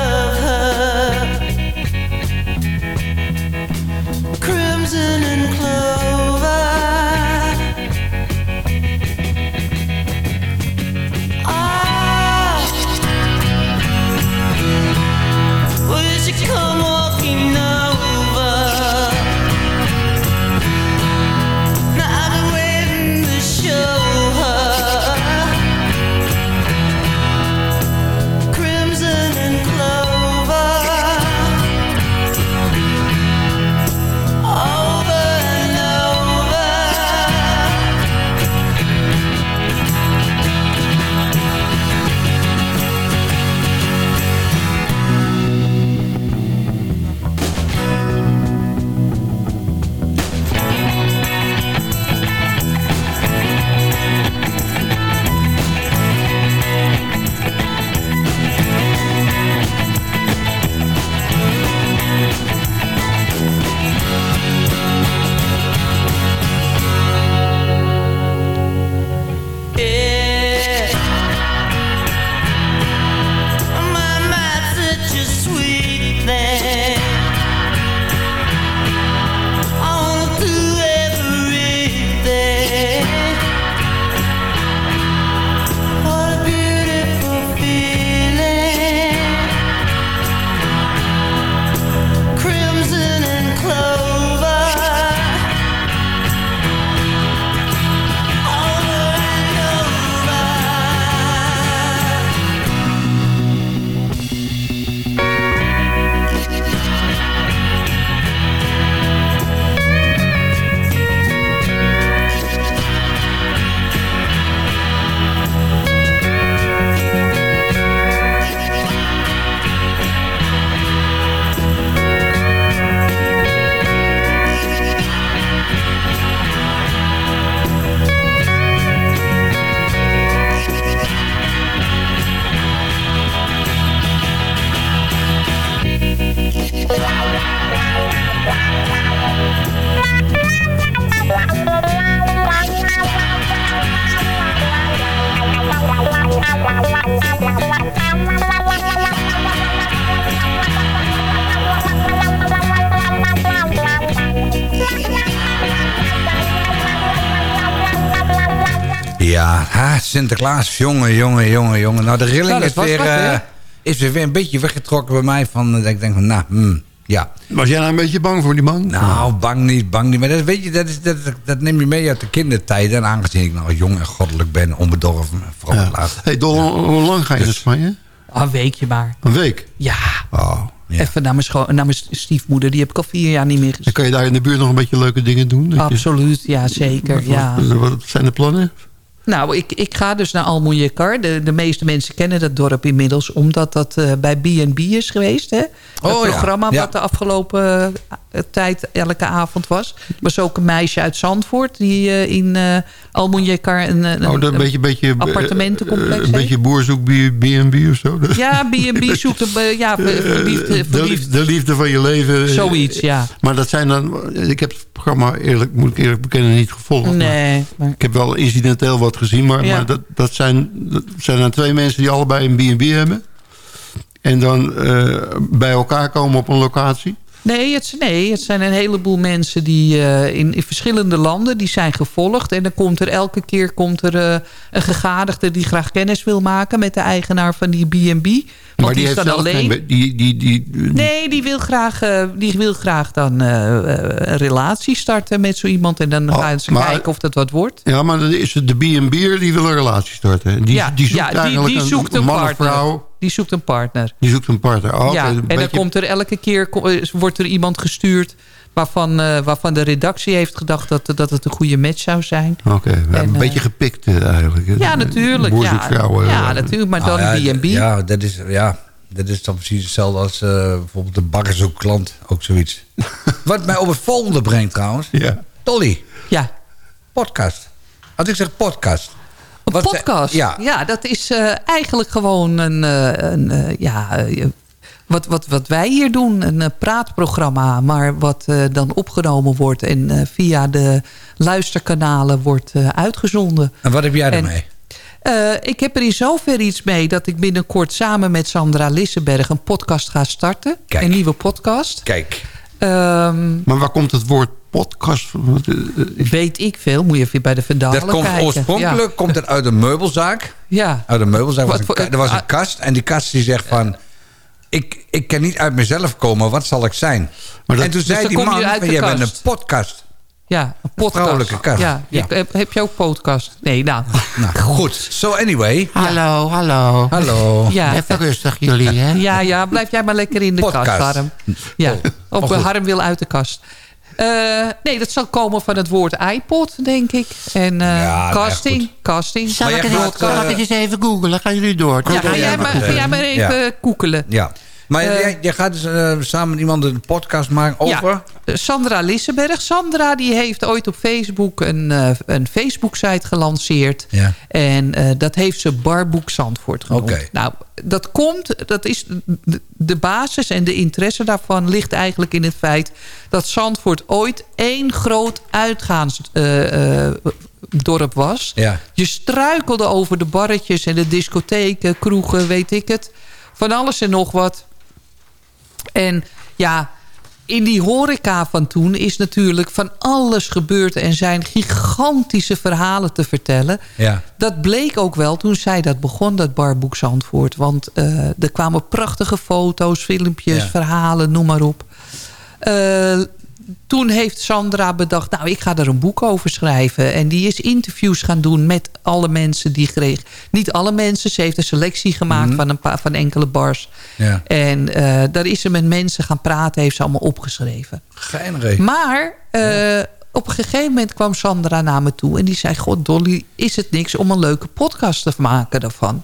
Sinterklaas, jongen, jongen, jongen, jongen. Nou, de rilling Nou, is, weer, eh, is weer een beetje weggetrokken bij mij. Van, dat ik denk van, nou, hmm, ja. Was jij nou een beetje bang voor die man? Nou, bang niet, bang niet. Maar dat, weet je, dat, is, dat, dat neem je mee uit de kindertijd. En aangezien ik nou jong en goddelijk ben, onbedorven, vrolijk Ja. laat. Hey, hoe lang ga je naar Spanje? Ah, Een weekje maar. Een week? Ja, Oh. even naar mijn, naar mijn stiefmoeder. Die heb ik al vier jaar niet meer gezien. En kan je daar in de buurt nog een beetje leuke dingen doen? Je- Absoluut, ja zeker. Ja. Wat, wat zijn de plannen? Nou, ik, ik ga dus naar Almuñécar. De, de meeste mensen kennen dat dorp inmiddels... omdat dat eh, bij B&B is geweest. Hè? Het Oh, programma Ja. wat de afgelopen eh, tijd elke avond was. Er was ook een meisje uit Zandvoort... die eh, in eh Almuñécar een, een, Oh, een beetje, beetje, appartementencomplex eh, Een beetje boer zoekt B&B of zo? Ja, B&B zoekt eh, ja, ver- verliefd, de, verliefd. de liefde van je leven. Zoiets, ja. Maar dat zijn dan... Ik heb het programma, eerlijk, moet ik eerlijk bekennen, niet gevolgd. Nee, maar- Ik heb wel incidenteel wat gezien, maar, Ja. maar dat, dat, zijn, dat zijn dan twee mensen die allebei een B&B hebben. En dan eh, bij elkaar komen op een locatie. Nee het, nee, het zijn een heleboel mensen die eh, in, in verschillende landen die zijn gevolgd. En dan komt er elke keer komt er, eh, een gegadigde die graag kennis wil maken met de eigenaar van die B&B. Maar die, die is heeft dan alleen. geen... Die, die, die, die- Nee, die wil graag, eh, die wil graag dan een relatie starten met zo iemand. En dan Oh, gaan ze maar- kijken of dat wat wordt. Ja, maar dan is het de B&B'er die wil een relatie starten. Die, ja, die zoekt ja, eigenlijk die zoekt een man of vrouw. Die zoekt een partner. Die zoekt een partner. Oh, ja, een en dan komt er elke keer eh, wordt er iemand gestuurd... Waarvan, eh, waarvan de redactie heeft gedacht dat, dat het een goede match zou zijn. Oké, een eh, beetje gepikt eh, eigenlijk. Ja, natuurlijk. Boer Ja, zoekt vrouwen. ja, eh, natuurlijk. Maar dan Nou ja, B&B. Ja, dat is, ja, dat is dan precies hetzelfde als eh, bijvoorbeeld de bakkerzoekklant. Ook zoiets. Wat mij op het volgende brengt trouwens. Ja. Dolly, Ja, podcast. Als ik zeg podcast. Een Wat podcast. ja. Ja. dat is eh, eigenlijk gewoon een... eh, een eh, ja, wat, wat, wat wij hier doen. Een praatprogramma. Maar wat eh, dan opgenomen wordt. En eh, via de luisterkanalen wordt eh, uitgezonden. En wat heb jij ermee? Eh, ik heb er in zover iets mee dat ik binnenkort samen met Sandra Lissenberg een podcast ga starten. Kijk. Een nieuwe podcast. Kijk. Ehm, Maar waar komt het woord podcast eh, eh, weet ik veel. Moet je even bij de Vandalen Dat komt kijken. oorspronkelijk komt het uit een meubelzaak. Ja. Uit een meubelzaak was een, er was een kast. En die kast die zegt van... Ik, ik kan niet uit mezelf komen. Wat zal ik zijn? Maar dat- en toen Dus zei die man... Jij bent kast." een podcast. Ja, een podcast. vrouwelijke kast. Ja, heb, heb je ook podcast? Nee, nou. Nou, goed. So anyway. Hallo, hallo. Hallo. Ja, Even rustig jullie, hè? ja, ja, blijf jij maar lekker in de Podcast. kast, Harm. Ja, of goed. Harm wil uit de kast. Eh, nee, dat zal komen van het woord iPod, denk ik. En eh, Ja, nou ja, casting. casting. Zal Maar ik, het, gaat, zal ik eh, het eens even googlen? Gaan jullie door? Ja, ga jij, maar, ga jij maar even koekelen. Ja. Maar Eh, jij, jij gaat dus eh, samen met iemand een podcast maken over... Ja, eh, Sandra Lissenberg. Sandra die heeft ooit op Facebook een, een Facebook-site gelanceerd. Ja. En dat heeft ze Barboek Zandvoort genoemd. Nou, dat komt, dat is de, basis en de interesse daarvan ligt eigenlijk in het feit... dat Zandvoort ooit één groot uitgaansdorp was. Ja. Je struikelde over de barretjes en de discotheken, kroegen, weet ik het. Van alles en nog wat. En ja, in die horeca van toen is natuurlijk van alles gebeurd... en zijn gigantische verhalen te vertellen. Ja. Dat bleek ook wel toen zij dat begon, dat barboek Zandvoort. Want eh, er kwamen prachtige foto's, filmpjes, Ja. verhalen, noem maar op. Eh, toen heeft Sandra bedacht, nou, ik ga er een boek over schrijven. En die is interviews gaan doen met alle mensen die kreeg. Niet alle mensen, ze heeft een selectie gemaakt van, een paar, van enkele bars. Mhm. Ja. En eh, daar is ze met mensen gaan praten, heeft ze allemaal opgeschreven. Geinig. Maar eh, op een gegeven moment kwam Sandra naar me toe... en die zei, god Dolly, is het niks om een leuke podcast te maken daarvan?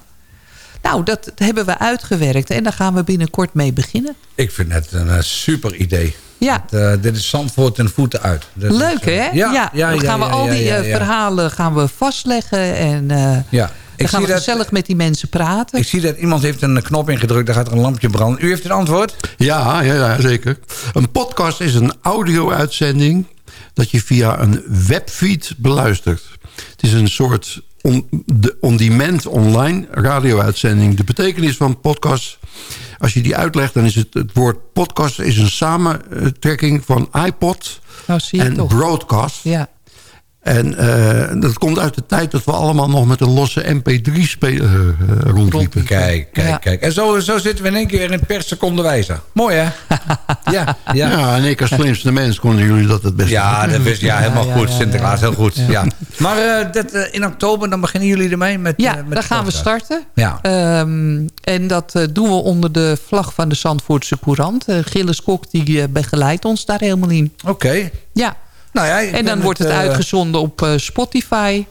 Nou, dat hebben we uitgewerkt en daar gaan we binnenkort mee beginnen. Ik vind het een eh, super idee. Ja, eh, dit is Zandvoort ten voeten uit. Dat leuk eh, hè? Ja, ja, dan ja, gaan we al die ja, eh, ja. verhalen gaan we vastleggen en eh, Ja. dan Ik gaan zie, we dat, gezellig met die mensen praten. ik zie dat iemand heeft een knop ingedrukt. Daar gaat er een lampje branden. U heeft het antwoord? Ja, ja, ja, zeker. Een podcast is een audio-uitzending... dat je via een webfeed beluistert. Het is een soort on- de- on-demand online radio-uitzending. De betekenis van podcast... als je die uitlegt, dan is het... het woord podcast is een samentrekking van iPod nou en toch. broadcast. Ja, En eh, dat komt uit de tijd dat we allemaal nog met een losse MP3-speler eh, rondliepen. Kijk, kijk, Ja. kijk. En zo, zo zitten we in één keer in per seconde wijzer. Mooi, hè? ja, ja. Ja, en ik als slimste mens konden jullie dat het beste. Ja, dat is ja, helemaal ja, goed. ja, Sinterklaas, ja. heel goed. Ja. Maar eh, dat, in oktober, dan beginnen jullie ermee? Met, Ja, met daar gaan we starten. Ja. Ehm, en dat doen we onder de vlag van de Zandvoortse Courant. Gilles Kok die begeleidt ons daar helemaal in. Oké. Ja, Nou ja, en dan wordt het eh, uitgezonden op eh, Spotify.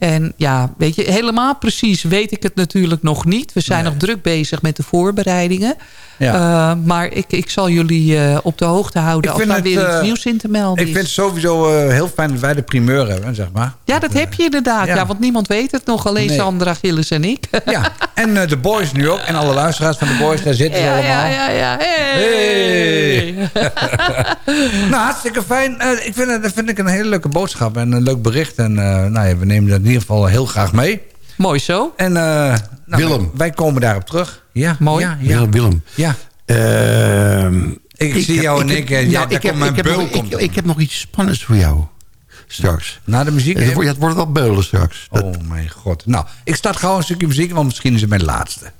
En ja, weet je, helemaal precies weet ik het natuurlijk nog niet. We zijn nog druk bezig met de voorbereidingen. Ja. Eh, maar ik, ik zal jullie eh, op de hoogte houden als daar het, weer eh, iets nieuws in te melden Ik is. vind het sowieso eh, heel fijn dat wij de primeur hebben, zeg maar. Ja, dat heb je inderdaad. ja. Ja. want niemand weet het nog. Alleen Nee. Sandra, Gilles en ik. Ja, en eh, de boys nu ook. En alle luisteraars van de boys, daar zitten ze allemaal. ja, ja, ja. Hey. Hey. nou, hartstikke fijn. Eh, ik vind het, dat vind ik een hele leuke boodschap en een leuk bericht. En eh, nou ja, we nemen dat in ieder geval heel graag mee. Mooi zo. En eh, nou, Willem. Wij komen daarop terug. Ja, Mooi. Ja, Ja, ja, Willem. ja. Ehm, Ik, zie heb- jou en heb- ik. en nou, ja, daar ik, heb, komt mijn ik, heb beul nog, komt ik, ik heb nog iets spannends voor jou. Straks. Na de muziek. Het het wordt wel beulen straks. Dat- Oh mijn god. Nou, ik start gewoon een stukje muziek, want misschien is het mijn laatste.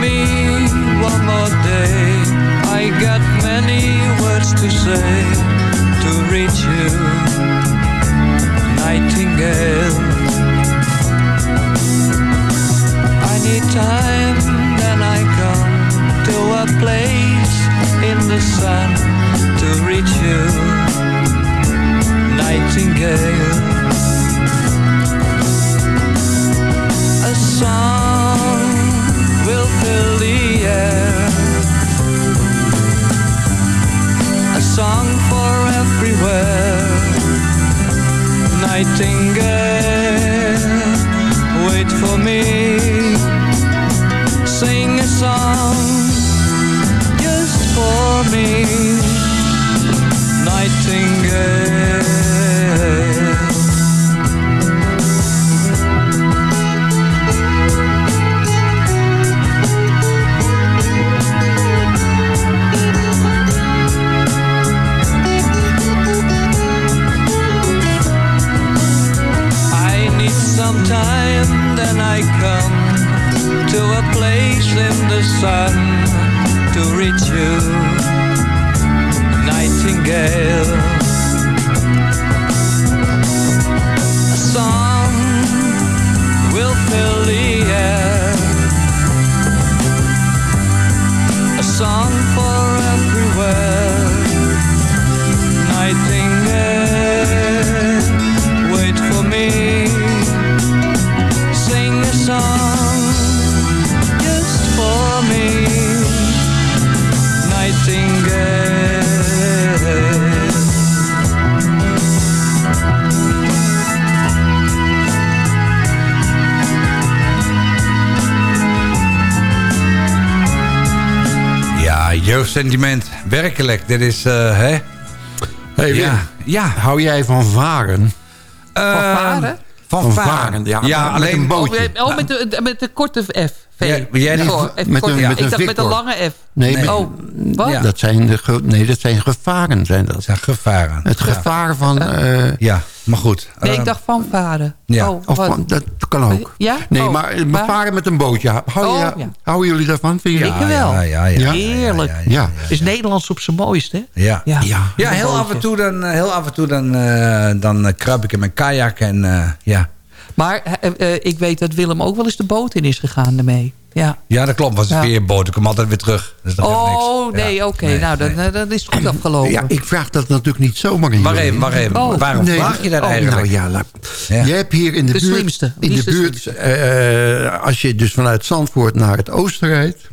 Me one more day. I got many words to say to reach you, Nightingale. I need time, then I come to a place in the sun to reach you, Nightingale. Nightingale, wait for me. Sing a song just for me. Nightingale. Time, then I come to a place in the sun to reach you, Nightingale. Ja, jeugdsentiment. Werkelijk. Dit is, eh, hè? Hey, Wim, Ja. Ja. hou jij van varen? Eh, Van varen? Van, Van varen. varen, ja, ja met alleen... een boot. Oh, met- oh, met, de, met de korte F. V. Ja, jij niet- Oh, met kort, een- ja. met ik een dacht met een lange F. Nee, met- Oh, wat? Ja. dat zijn de, ge- nee, dat zijn gevaren. Zijn dat. Dat zijn gevaren. Het gevaar van... eh, Ja, maar goed. Nee, Eh, ik dacht van varen. ja. Oh, of van, dat kan ook. Ja? Nee, Oh, maar maar- bevaren met een bootje. Hou je, Oh, ja. Houden jullie daarvan? Vind je Ik wel. Ja, ja, ja. Ja? Heerlijk. Ja. Is Nederlands op zijn mooist, hè? ja. Ja. Ja. Ja, heel af en toe dan, eh, heel af en toe dan, eh, dan eh, kruip ik in mijn kajak en eh, ja. Maar eh, eh, ik weet dat Willem ook wel eens de boot in is gegaan ermee. Ja. Ja, dat klopt. Was een Ja. veerboot. Ik kom altijd weer terug. Dus dat geeft niks. Oh, nee, Ja. oké. Nee, nou, dan, nee. eh, dan is het goed afgelopen. Ja, ik vraag dat natuurlijk niet zomaar in Wacht jullie. even, wacht even. Oh. Waarom Nee, vraag je dat oh, eigenlijk? Nou, ja, Ja. Je hebt hier in de, De buurt... slimste. In de buurt, eh, als je dus vanuit Zandvoort naar het oosten rijdt...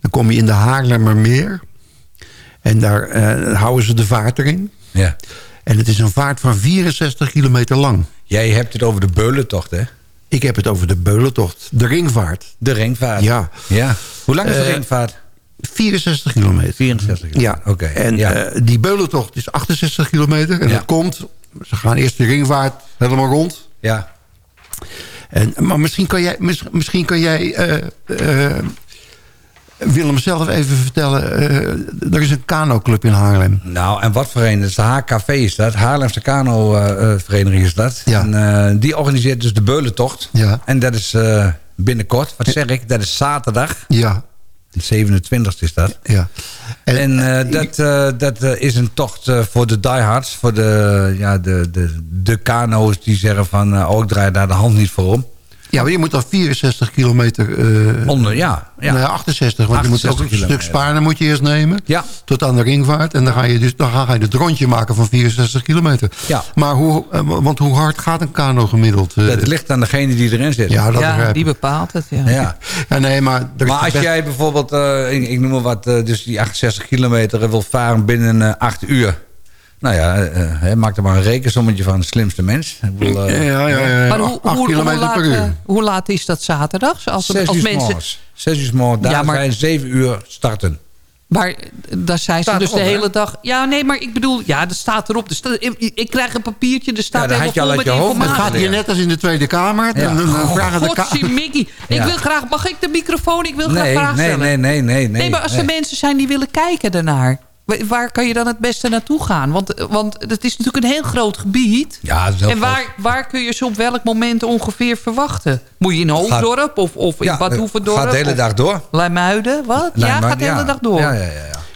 dan kom je in de Haarlemmermeer. En daar eh, houden ze de vaart erin. Ja. En het is een vaart van 64 kilometer lang. Jij hebt het over de beulentocht, hè? Ik heb het over de Beulentocht. De ringvaart. De ringvaart. Ja. ja. Hoe lang is de Eh, ringvaart? 64 kilometer. 64 Ja, Oké. En ja. eh, die Beulentocht is 68 kilometer. En Ja. dat komt... Ze gaan eerst de ringvaart helemaal rond. ja. En, maar misschien kan jij, mis- misschien kan jij eh, Willem zelf even vertellen. eh, er is een kanoclub in Haarlem. Nou, en wat voor een? Dat is de HKV is dat. Haarlemse Kano-vereniging is dat. Ja. En eh, die organiseert dus de Beulentocht. Ja. En dat is eh, binnenkort. Wat zeg ik? Dat is zaterdag. Ja, De 27 is dat. ja. En dat, dat is een tocht voor de diehards. Voor de, ja, de, de, de kano's die zeggen van... oh, ik draai daar de hand niet voor om. Ja, maar je moet dan 64 kilometer... eh, Onder, ja. ja. Nou ja, 68, want je moet ook 68 een stuk. Spaarne moet je eerst nemen. Ja. Tot aan de ringvaart. En dan ga je dus dan ga je het rondje maken van 64 kilometer. Ja. Maar hoe, eh, want hoe hard gaat een kano gemiddeld? eh? Dat ligt aan degene die erin zit. ja, dat Ja, die bepaalt het. Ja. Ja. Ja, nee, maar... Maar als best- jij bijvoorbeeld, eh, ik, ik noem maar wat, eh, dus die 68 kilometer wil varen binnen eh 8 uur. Nou ja, hè, maak er maar een rekensommetje van de slimste mens. Ik bedoel, eh, Ja, ja, ja. Maar hoe, 8 hoe, hoe, laat, per uur. hoe laat is dat zaterdag? Als, zes als uur mensen, morgens. Zes uur 's morgens. Daar Ja, maar- zijn 7 uur starten. Maar daar zijn ze Staat dus de hè? hele dag... Ja, nee, maar ik bedoel... Ja, dat staat erop. Er staat, ik, ik krijg een papiertje, er staat Ja, helemaal had je al vol uit met je hoofd Het informatie. gaat hier net als in de Tweede Kamer. Dan, Ja. dan- dan vragen de ka- Godzimiggy. Ik wil graag... Mag ik de microfoon? Ik wil graag Nee, vragen nee, stellen. nee, nee, nee. Nee, maar als er nee. mensen zijn die willen kijken daarnaar... wa- Waar kan je dan het beste naartoe gaan? Want, want het is natuurlijk een heel groot gebied. Ja, heel En waar, waar kun je ze op welk moment ongeveer verwachten? Moet je in Hoofddorp of, of in Ja, Bad Hoeverdorp? gaat de hele dag door. Luimuiden? Wat? Ja, gaat de hele ja. dag door. Ja, ja, ja.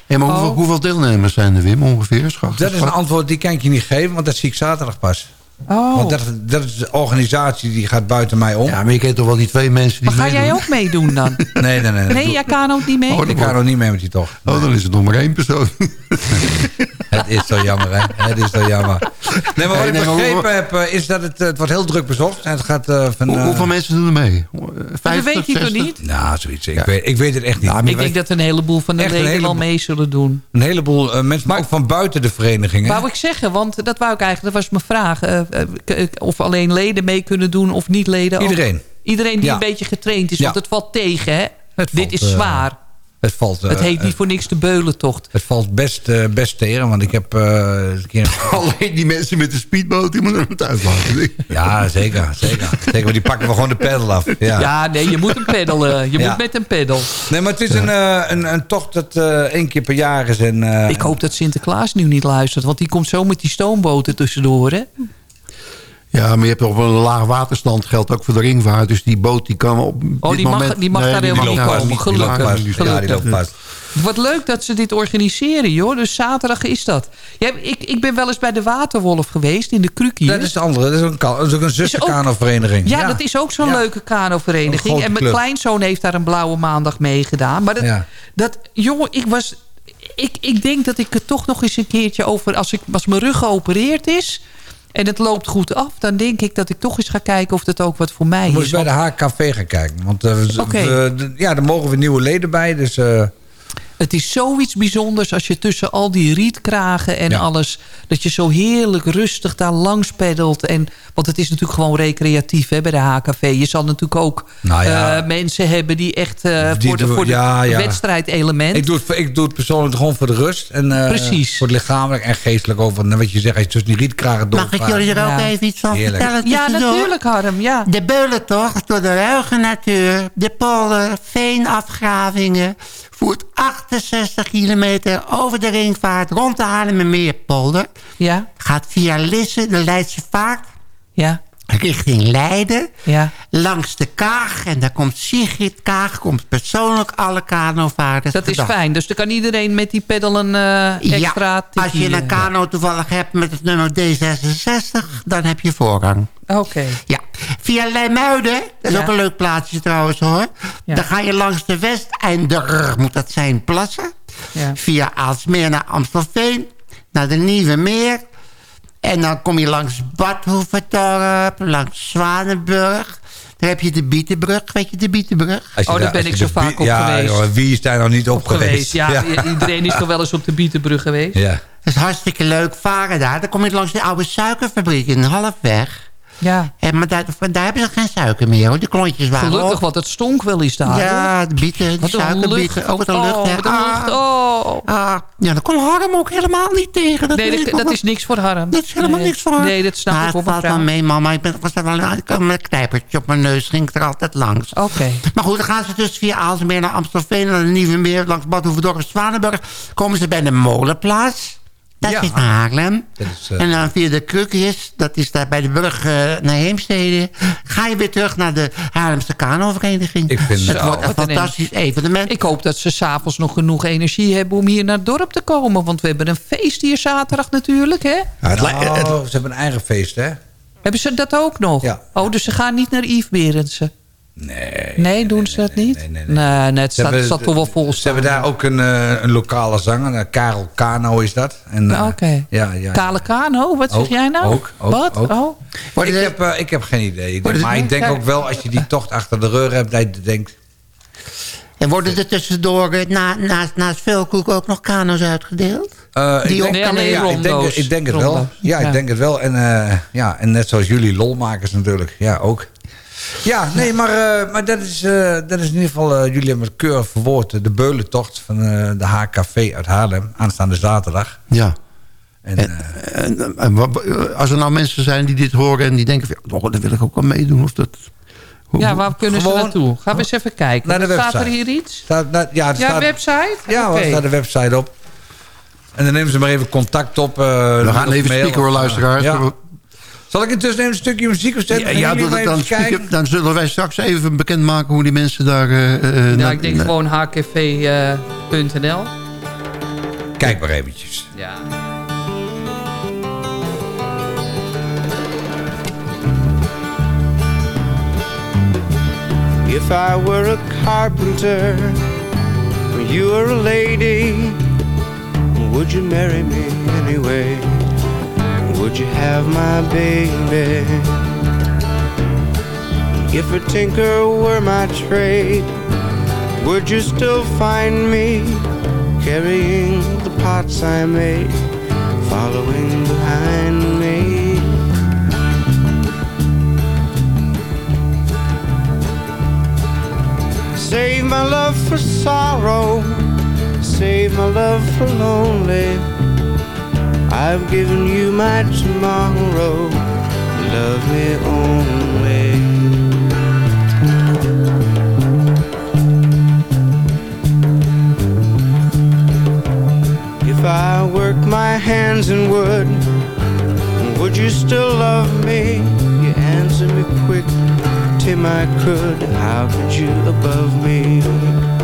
ja. Maar hoeveel, Oh. hoeveel deelnemers zijn er, Wim, ongeveer? Schat? Dat is een antwoord die kan ik je niet geven, want dat zie ik zaterdag pas. Oh. Want dat, dat is de organisatie die gaat buiten mij om. Ja, maar je kent toch wel die twee mensen die Maar ga jij ook meedoen dan? Nee, nee, nee. Nee, jij kan ook niet mee? Oh, Ik ga nog niet mee met die toch. Oh, dan is het nog maar één persoon. Het is zo jammer, hè? Het is zo jammer. Nee, maar wat ik begrepen heb, eh, is dat het, eh, het wordt heel druk bezocht. En het gaat eh, van... Hoe- hoeveel mensen doen er mee? Maar dat 50, weet je toch 60? niet? Nou, zoiets. Ik, weet, ik weet het echt niet. Maar Ik denk dat een heleboel van de leden wel heleboel. mee zullen doen. Een heleboel mensen, maar ook van buiten de vereniging. hè? Wou ik zeggen, want dat wou ik eigenlijk, dat was mijn vraag. Eh, eh, k- of alleen leden mee kunnen doen of niet leden. ook. Iedereen. Iedereen die Ja. een beetje getraind is, Ja. want het valt tegen, hè? Het Dit valt, is eh, zwaar. Het valt, eh, het heet niet eh, voor niks de beulentocht. het valt best, eh, best tegen, want ik heb eh, keer... Alleen die mensen met de speedboot, die moeten het uitlaten. Ja, zeker, zeker. Zeker, maar die pakken we gewoon de pedal af. Ja. Ja, nee, je moet een peddelen. Je Ja. moet met een peddel. Nee, maar het is een, eh, een, een tocht dat eh, één keer per jaar is. En, eh, Ik hoop dat Sinterklaas nu niet luistert, want die komt zo met die stoomboten tussendoor, hè? Ja, maar je hebt op een laag waterstand geldt ook voor de ringvaart. Dus die boot die kan op Oh, dit die mag- moment... die mag daar helemaal niet komen, Die gelukkig. mag. Ja. Wat leuk dat ze dit organiseren, joh. Dus zaterdag is dat. Ja, ik, ik ben wel eens bij de Waterwolf geweest in de Krukie. Dat is de andere. Dat is ook een, ka- dat is ook een zusterkanovereniging. Ja, dat is ook zo'n Ja. leuke kanovereniging. En mijn club. kleinzoon heeft daar een blauwe maandag meegedaan. Maar dat, Ja. dat jongen, ik was... Ik, ik denk dat ik het toch nog eens een keertje over... Als, ik, als mijn rug geopereerd is en het loopt goed af... dan denk ik dat ik toch eens ga kijken of dat ook wat voor mij Je moet is. eens bij de HKV gaan kijken. Want eh, we- ja, daar mogen we nieuwe leden bij. Dus eh, Het is zoiets bijzonders als je tussen al die rietkragen en Ja. alles... dat je zo heerlijk rustig daar langs peddelt. En, want het is natuurlijk gewoon recreatief hè, bij de HKV. Je zal natuurlijk ook Nou ja. eh, mensen hebben die echt Die voor de, voor de ja, wedstrijdelement... ik, doe het, ik doe het persoonlijk gewoon voor de rust. En, eh, Precies. Voor het lichamelijk en geestelijk over. En wat je zegt, als je tussen die rietkragen door. Mag ik jullie er ook Ja. even iets van Heerlijk. vertellen? ja, natuurlijk Harm, ja. De beulentocht door de ruige natuur, de polder, veenafgravingen... voert 68 kilometer over de ringvaart rond de Haarlemmermeerpolder... Ja, gaat via Lisse, de Leidse Vaart, ja, richting Leiden... ja. langs de Kaag. En daar komt Sigrid Kaag, komt persoonlijk alle kanovaarders Dat is fijn. Dus dan kan iedereen met die peddelen eh extra... Ja, als je een kano toevallig hebt met het nummer D66, dan heb je voorrang. eh, Oké. Ja, via Leimuiden, dat is Ja. ook een leuk plaatsje trouwens hoor. Ja. Dan ga je langs de Westeinder, moet dat zijn, plassen. Ja. Via Aalsmeer naar Amstelveen, naar de Nieuwe Meer. En dan kom je langs Badhoevedorp, langs Zwanenburg. Dan heb je de Bietenbrug, weet je de Bietenbrug? Je Oh, daar ben ik zo vaak op ja, geweest. Joh, wie is daar nog niet op, Op geweest. Ja, Ja. iedereen is toch wel eens op de Bietenbrug geweest? ja. Dat is hartstikke leuk varen daar. Dan kom je langs de oude suikerfabriek in Halfweg. Ja. En, maar daar, daar hebben ze geen suiker meer hoor. Die klontjes waren Gelukkig, op. want het stonk wel eens daar. Ja, de bieten, de een suikerbieten. lucht. Oh, wat een lucht. Oh, een lucht. Ah, Oh. ah. ja, daar kon Harm ook helemaal niet tegen. Dat Nee, dat, dat is niks voor Harm. Dat is helemaal nee. niks voor haar. Nee, dat snap maar ik wel. valt wel mee, mama. Ik ben was er wel met een knijpertje op mijn neus. Ging ik er altijd langs. Oké. Maar goed, dan gaan ze dus via Aalsmeer naar Amstelveen... naar de Nieuwe Meer, langs Bad Hoeverdorp, Zwanenburg. Komen ze bij de molenplaats. Dat Ja. is naar Haarlem. Is, eh, En dan via de Krukjes, dat is daar bij de brug eh, naar Heemstede... ga je weer terug naar de Haarlemse Kanovereniging. Ik vind het het wordt een fantastisch evenement. Ik hoop dat ze s'avonds nog genoeg energie hebben om hier naar het dorp te komen. Want we hebben een feest hier zaterdag natuurlijk, hè? Ja, het, li- het- ze hebben een eigen feest, hè? Hebben ze dat ook nog? Ja. Oh, dus ze gaan niet naar Yves Berendsen? Nee. Nee, doen ze dat niet? nee, nee, nee. nee. nee, het Ze staat, hebben- staat toch wel vol. Ze hebben daar ook een, eh, een lokale zanger. eh, Karel Kano is dat. En, eh, Oké. Ja, ja. Kale Kano, wat zeg jij nou? ook, ook, wat? ook. Oh. Ik heb, eh, ik heb geen idee. Maar ik denk ook wel, als je die tocht achter de rug hebt... dat je denkt... En worden er tussendoor na, naast, naast veelkoek ook nog kano's uitgedeeld? eh, Die ik op denk, Nee, ja, ik denk, rondo's. ik denk het wel. Ja, ik denk het wel. En, eh, ja, en net zoals jullie lolmakers natuurlijk. Ja, ook. Ja, nee, maar, eh, maar dat, is, eh, dat is in ieder geval... eh, jullie hebben het keurig verwoord. De beulentocht van eh, de HKV uit Haarlem. Aanstaande zaterdag. Ja. En, En, eh, en, en wat- als er nou mensen zijn die dit horen en die denken... van, Oh, daar wil ik ook wel meedoen. Of dat, Ja, waar kunnen Gewoon- ze naartoe? Gaan we eens even kijken. Naar de Staat er website. hier iets? staat, nou, ja, er Ja, staat, website? Ja, er staat de website op. En dan nemen ze maar even contact op. eh, We gaan of even mail spieken eh, luisteraars. ja. Zal ik intussen even een stukje muziek opzetten? Ja, Gaan ja, dat dan, dan zullen wij straks even bekendmaken hoe die mensen daar... eh, eh, Ja, naar- ik denk naar- gewoon hkv.nl. Kijk maar eventjes. ja. If I were a carpenter, and you were a lady, would you marry me anyway? Would you have my baby? If a tinker were my trade, would you still find me carrying the pots I made, following behind me? Save my love for sorrow, save my love for lonely. I've given you my tomorrow, love me only. If I work my hands in wood, would you still love me? You answer me quick, Tim, I could. How could you above me?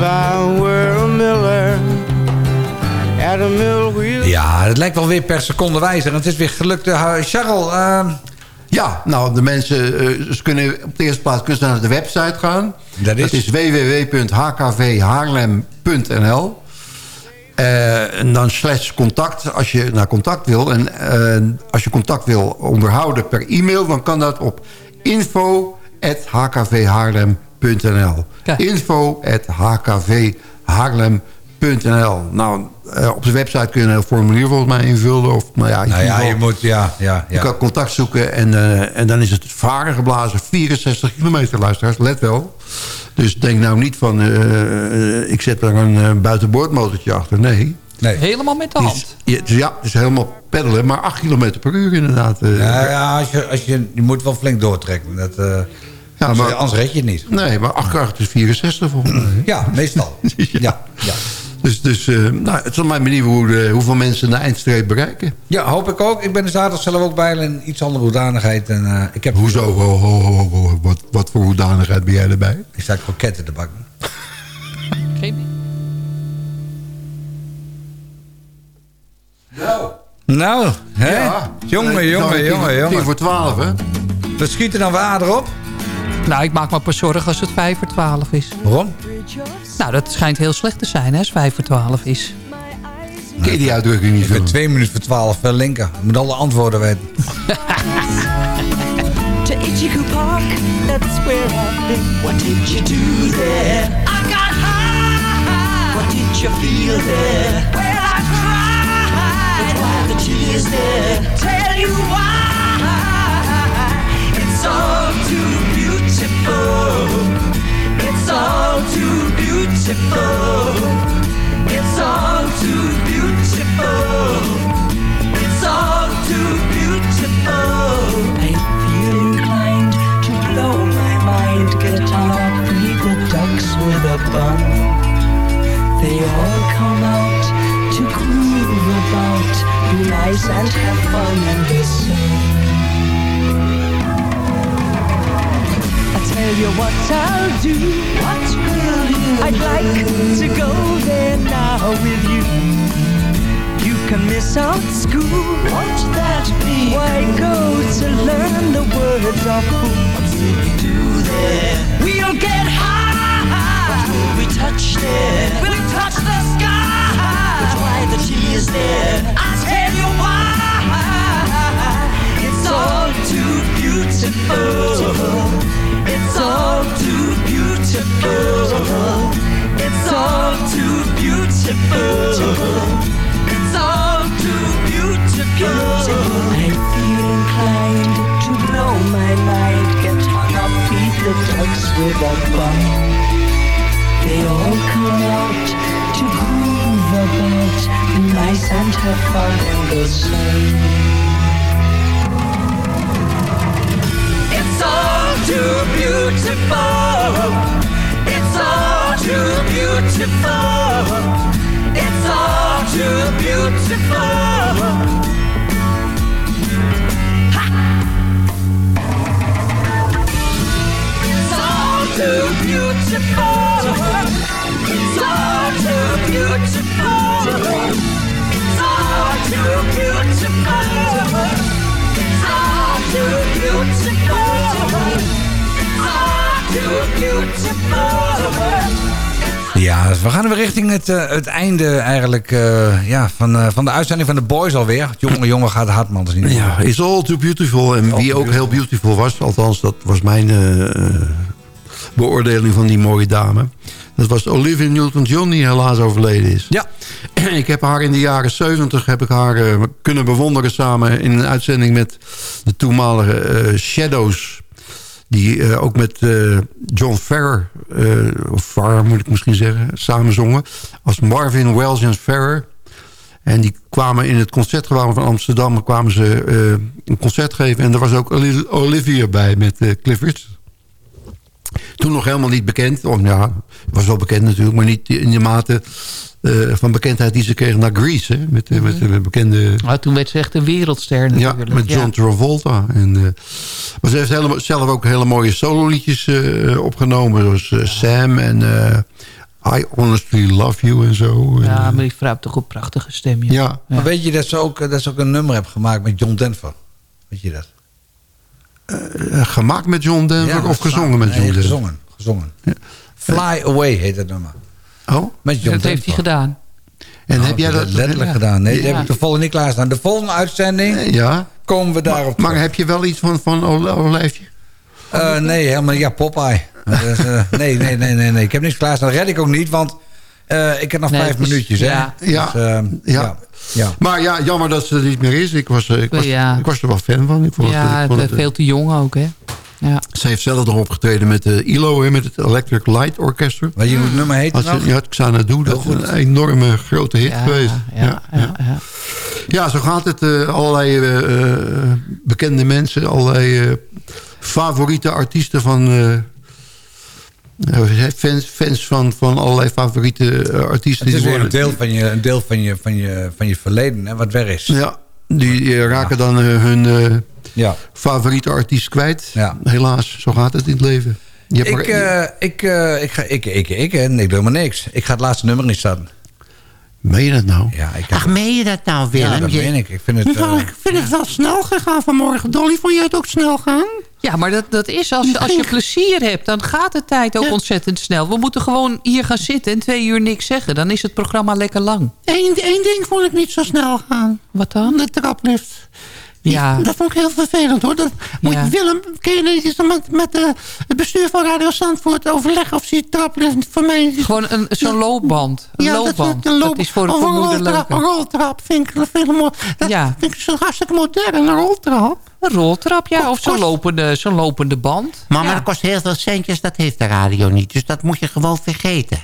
I were a miller at a mill wheel. Ja, het lijkt wel weer per seconde wijzer. Het is weer gelukt. Uh, Charles, ehm, Ja, nou, de mensen eh, ze kunnen op de eerste plaats kunnen ze naar de website gaan. Dat is? www.hkvhaarlem.nl Eh, En dan slash contact als je naar contact wil. En eh, als je contact wil onderhouden per e-mail... dan kan dat op info.hkvhaarlem.nl Info.hkvhaarlem.nl Nou, eh, op de website kun je een formulier volgens mij invullen. Of, nou ja, nou ieder ja, je moet, ja, ja, je kan contact zoeken en, eh, en dan is het varen geblazen. 64 kilometer, luisteraars. Let wel. Dus denk nou niet van... eh, ik zet daar een eh, buitenboordmotortje achter. Nee. Nee. Helemaal met de hand. is, ja, het is- ja, het is helemaal peddelen. Maar 8 kilometer per uur inderdaad. eh. Ja, ja als je, als je, je moet wel flink doortrekken. Dat, eh, Ja, anders, maar- anders red je het niet. Nee, maar 8 kracht is 64 volgens mij. Ja, meestal. ja. Ja. Dus, dus eh, nou, het zal mij hoe de, hoeveel mensen de eindstreep bereiken. ja, hoop ik ook. Ik ben er zaterdag zelf ook bij in iets andere hoedanigheid. En, eh, ik heb Hoezo? Ho, ho, ho, ho, Wat, wat voor hoedanigheid ben jij erbij? Ik sta kroketten te bakken. Geen- Nou, hè? Ja. Jongen, jongen, nou, jongen, jongen. tien voor 12, hè? We schieten dan water op. Nou, ik maak me pas zorgen als het 5 voor 12 is. Waarom? Nou, dat schijnt heel slecht te zijn hè, als 5 voor 12 is. Ken je die uitdrukking niet? Ik ben 2 minuten voor 12 wel eh, linker. Ik moet alle antwoorden weten. to Ichiku Park, that's where I've been. What did you do there? I got high. What did you feel there? Well, I cried. But why the tears there? Tell you why. It's all too beautiful. It's all too beautiful. It's all too beautiful. It's all too beautiful. I feel inclined to blow my mind. Guitar, the ducks with a bun. They all come out to groove about, be nice and have fun and listen. Tell you what I'll do. What will you? I'd like to go there now with you. You can miss out school. Won't that be? Why go to learn the words of who? What will we do there? We'll get high. What will we touch there? Will we touch the sky? But why the tea is there? I'll tell you why. It's all too beautiful. It's all too beautiful. It's all too beautiful. It's all too beautiful. I feel inclined to blow my mind. Get hung up, beat the ducks with a bum. They all come out to groove about, nice and have fun in the sun. Too beautiful. It's all too beautiful. It's all too beautiful. Too beautiful. It's all too beautiful. It's all too beautiful. Too beautiful. Too beautiful. Ja, we gaan weer richting het, eh, het einde eigenlijk eh, ja, van, eh, van de uitzending van de Boys alweer. Jonge jongen gaat hard, man. Is Ja, It's All Too Beautiful. En wie ook heel beautiful was, althans dat was mijn beoordeling van die mooie dame. Dat was Olivia Newton-John die helaas overleden is. Ja. Ik heb haar in de jaren 70 heb ik haar, eh, kunnen bewonderen samen in een uitzending met de toenmalige eh, Shadows. Die eh, ook met John Ferrer, of Farrer moet ik misschien zeggen, samen zongen. Als Marvin Wells en Ferrer. En die kwamen in het concertgebouw van Amsterdam... kwamen ze een concert geven. En er was ook Oli- Olivia bij met eh, Clifford. Toen nog helemaal niet bekend. Of, ja, was wel bekend natuurlijk, maar niet in de mate eh, van bekendheid die ze kregen naar Greece. Hè, met, eh, met de bekende... Maar toen werd ze echt een wereldster Ja, natuurlijk. met John Travolta. En, eh, maar ze heeft helemaal, zelf ook hele mooie sololiedjes eh opgenomen. Zoals Sam en eh, I Honestly Love You en zo. Ja, En, maar die vrouw heeft toch een prachtige stem. Ja. ja. Maar weet je dat ze, ook, dat ze ook een nummer hebben gemaakt met John Denver? Weet je dat? Eh, gemaakt met John Denver Ja, of gezongen met nee, John Denver? gezongen. gezongen. Fly Away heet het nummer. Oh, Met John Dat heeft hij gedaan. en Nou, heb jij dat... letterlijk Ja. gedaan? Nee, Ja. heb ik de volgende niet klaarstaan. De volgende uitzending Ja, komen we daarop maar terug. heb je wel iets van, van Ol- Olijfje? Eh, nee, helemaal ja, Popeye. Dus, eh, nee, nee, nee, nee, nee. Ik heb niks klaarstaan. Dat red ik ook niet, want eh, ik heb nog Nee, vijf minuutjes. Hè? ja. Ja. Dus, eh, Ja. ja. Ja. Maar ja, jammer dat ze er niet meer is. Ik was, eh, ik was, Ja. ik was er wel fan van. Ik vond het- Ja, ik vond het, eh, veel te jong ook, hè. Ja. Ze heeft zelf nog opgetreden met de ILO, hè, met het Electric Light Orchestra. Weet je hoe het nummer heet Als nog? je, ja, het Xanadu, dat is een enorme grote hit Ja, geweest. ja, ja, ja. Ja, zo gaat het. eh, allerlei eh, eh, bekende mensen, allerlei eh, favoriete artiesten van... eh, fans, fans van, van allerlei favoriete eh, artiesten. Het is die weer een deel van je, een deel van je, van je, van je verleden, hè, wat weg is. Ja, die eh, raken dan eh, hun Ja. favoriete artiest kwijt. Ja. Helaas, zo gaat het in het leven. Je Ik, maar- ik, ik, ga, ik, ik, ik, en ik doe maar niks. Ik ga het laatste nummer niet starten. Meen je dat nou? Ja, ik heb, Ach, meen je dat nou, Willem? ja, dat Je- meen ik. Ik vind het... Nou, eh, ik vind het wel snel gegaan vanmorgen. Dolly, vond jij het ook snel gaan? Ja, maar dat, dat is als, als je plezier hebt, dan gaat de tijd ook Ja. ontzettend snel. We moeten gewoon hier gaan zitten en twee uur niks zeggen. Dan is het programma lekker lang. Eén, één ding vond ik niet zo snel gaan. Wat dan? De traplift. Ja. Dat vond ik heel vervelend hoor. Dat moet Ja. Willem, kun je eens met, met eh, het bestuur van Radio Zandvoort overleggen of die traplift voor mij... Gewoon een- zo'n loopband. Een ja, loopband. Dat, een loop, dat is voor, een moeder roltrap, een leuk. roltrap vind ik, vind ik, mooi. dat Ja. vind ik zo hartstikke modern, een roltrap. Een roltrap, ja. Of zo'n Kost- lopende, zo'n lopende band. Maar, Ja. dat kost heel veel centjes, dat heeft de radio niet. Dus dat moet je gewoon vergeten.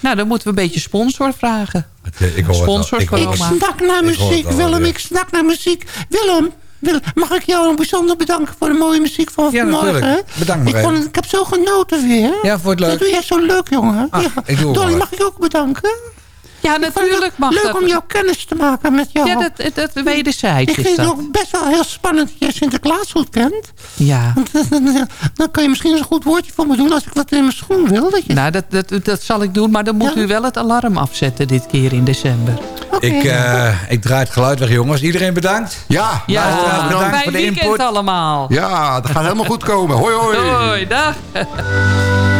Nou, dan moeten we een beetje sponsor vragen. ik hoor het al. Sponsors Ik komen. het Ik. Roma. snak naar Ik muziek, Willem. Ik snak naar muziek. Willem, mag ik jou bijzonder bedanken voor de mooie muziek van Ja, vanmorgen? Bedankt maar ik, vond ik heb zo genoten weer. Ja, je het leuk? Dat doe jij zo leuk, jongen. Ah, ja. ik doe Dolly, mag ik ook bedanken? Ja, natuurlijk mag Leuk dat. om jouw kennis te maken met jou. Ja, dat, dat, wederzijds Ik is vind het ook best wel heel spannend dat je Sinterklaas goed kent. Ja. Want dan, kan je misschien eens een goed woordje voor me doen als ik wat in mijn schoen wil. Dat je... Nou, dat, dat, dat zal ik doen, maar dan moet Ja. u wel het alarm afzetten dit keer in december. Oké. Ik, eh, ik draai het geluid weg, jongens. Iedereen bedankt. Ja, Ja, Luisteraars, bedankt fijn voor de input. allemaal. ja, dat gaat helemaal goed komen. Hoi, hoi. Hoi, dag.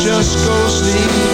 just go sleep.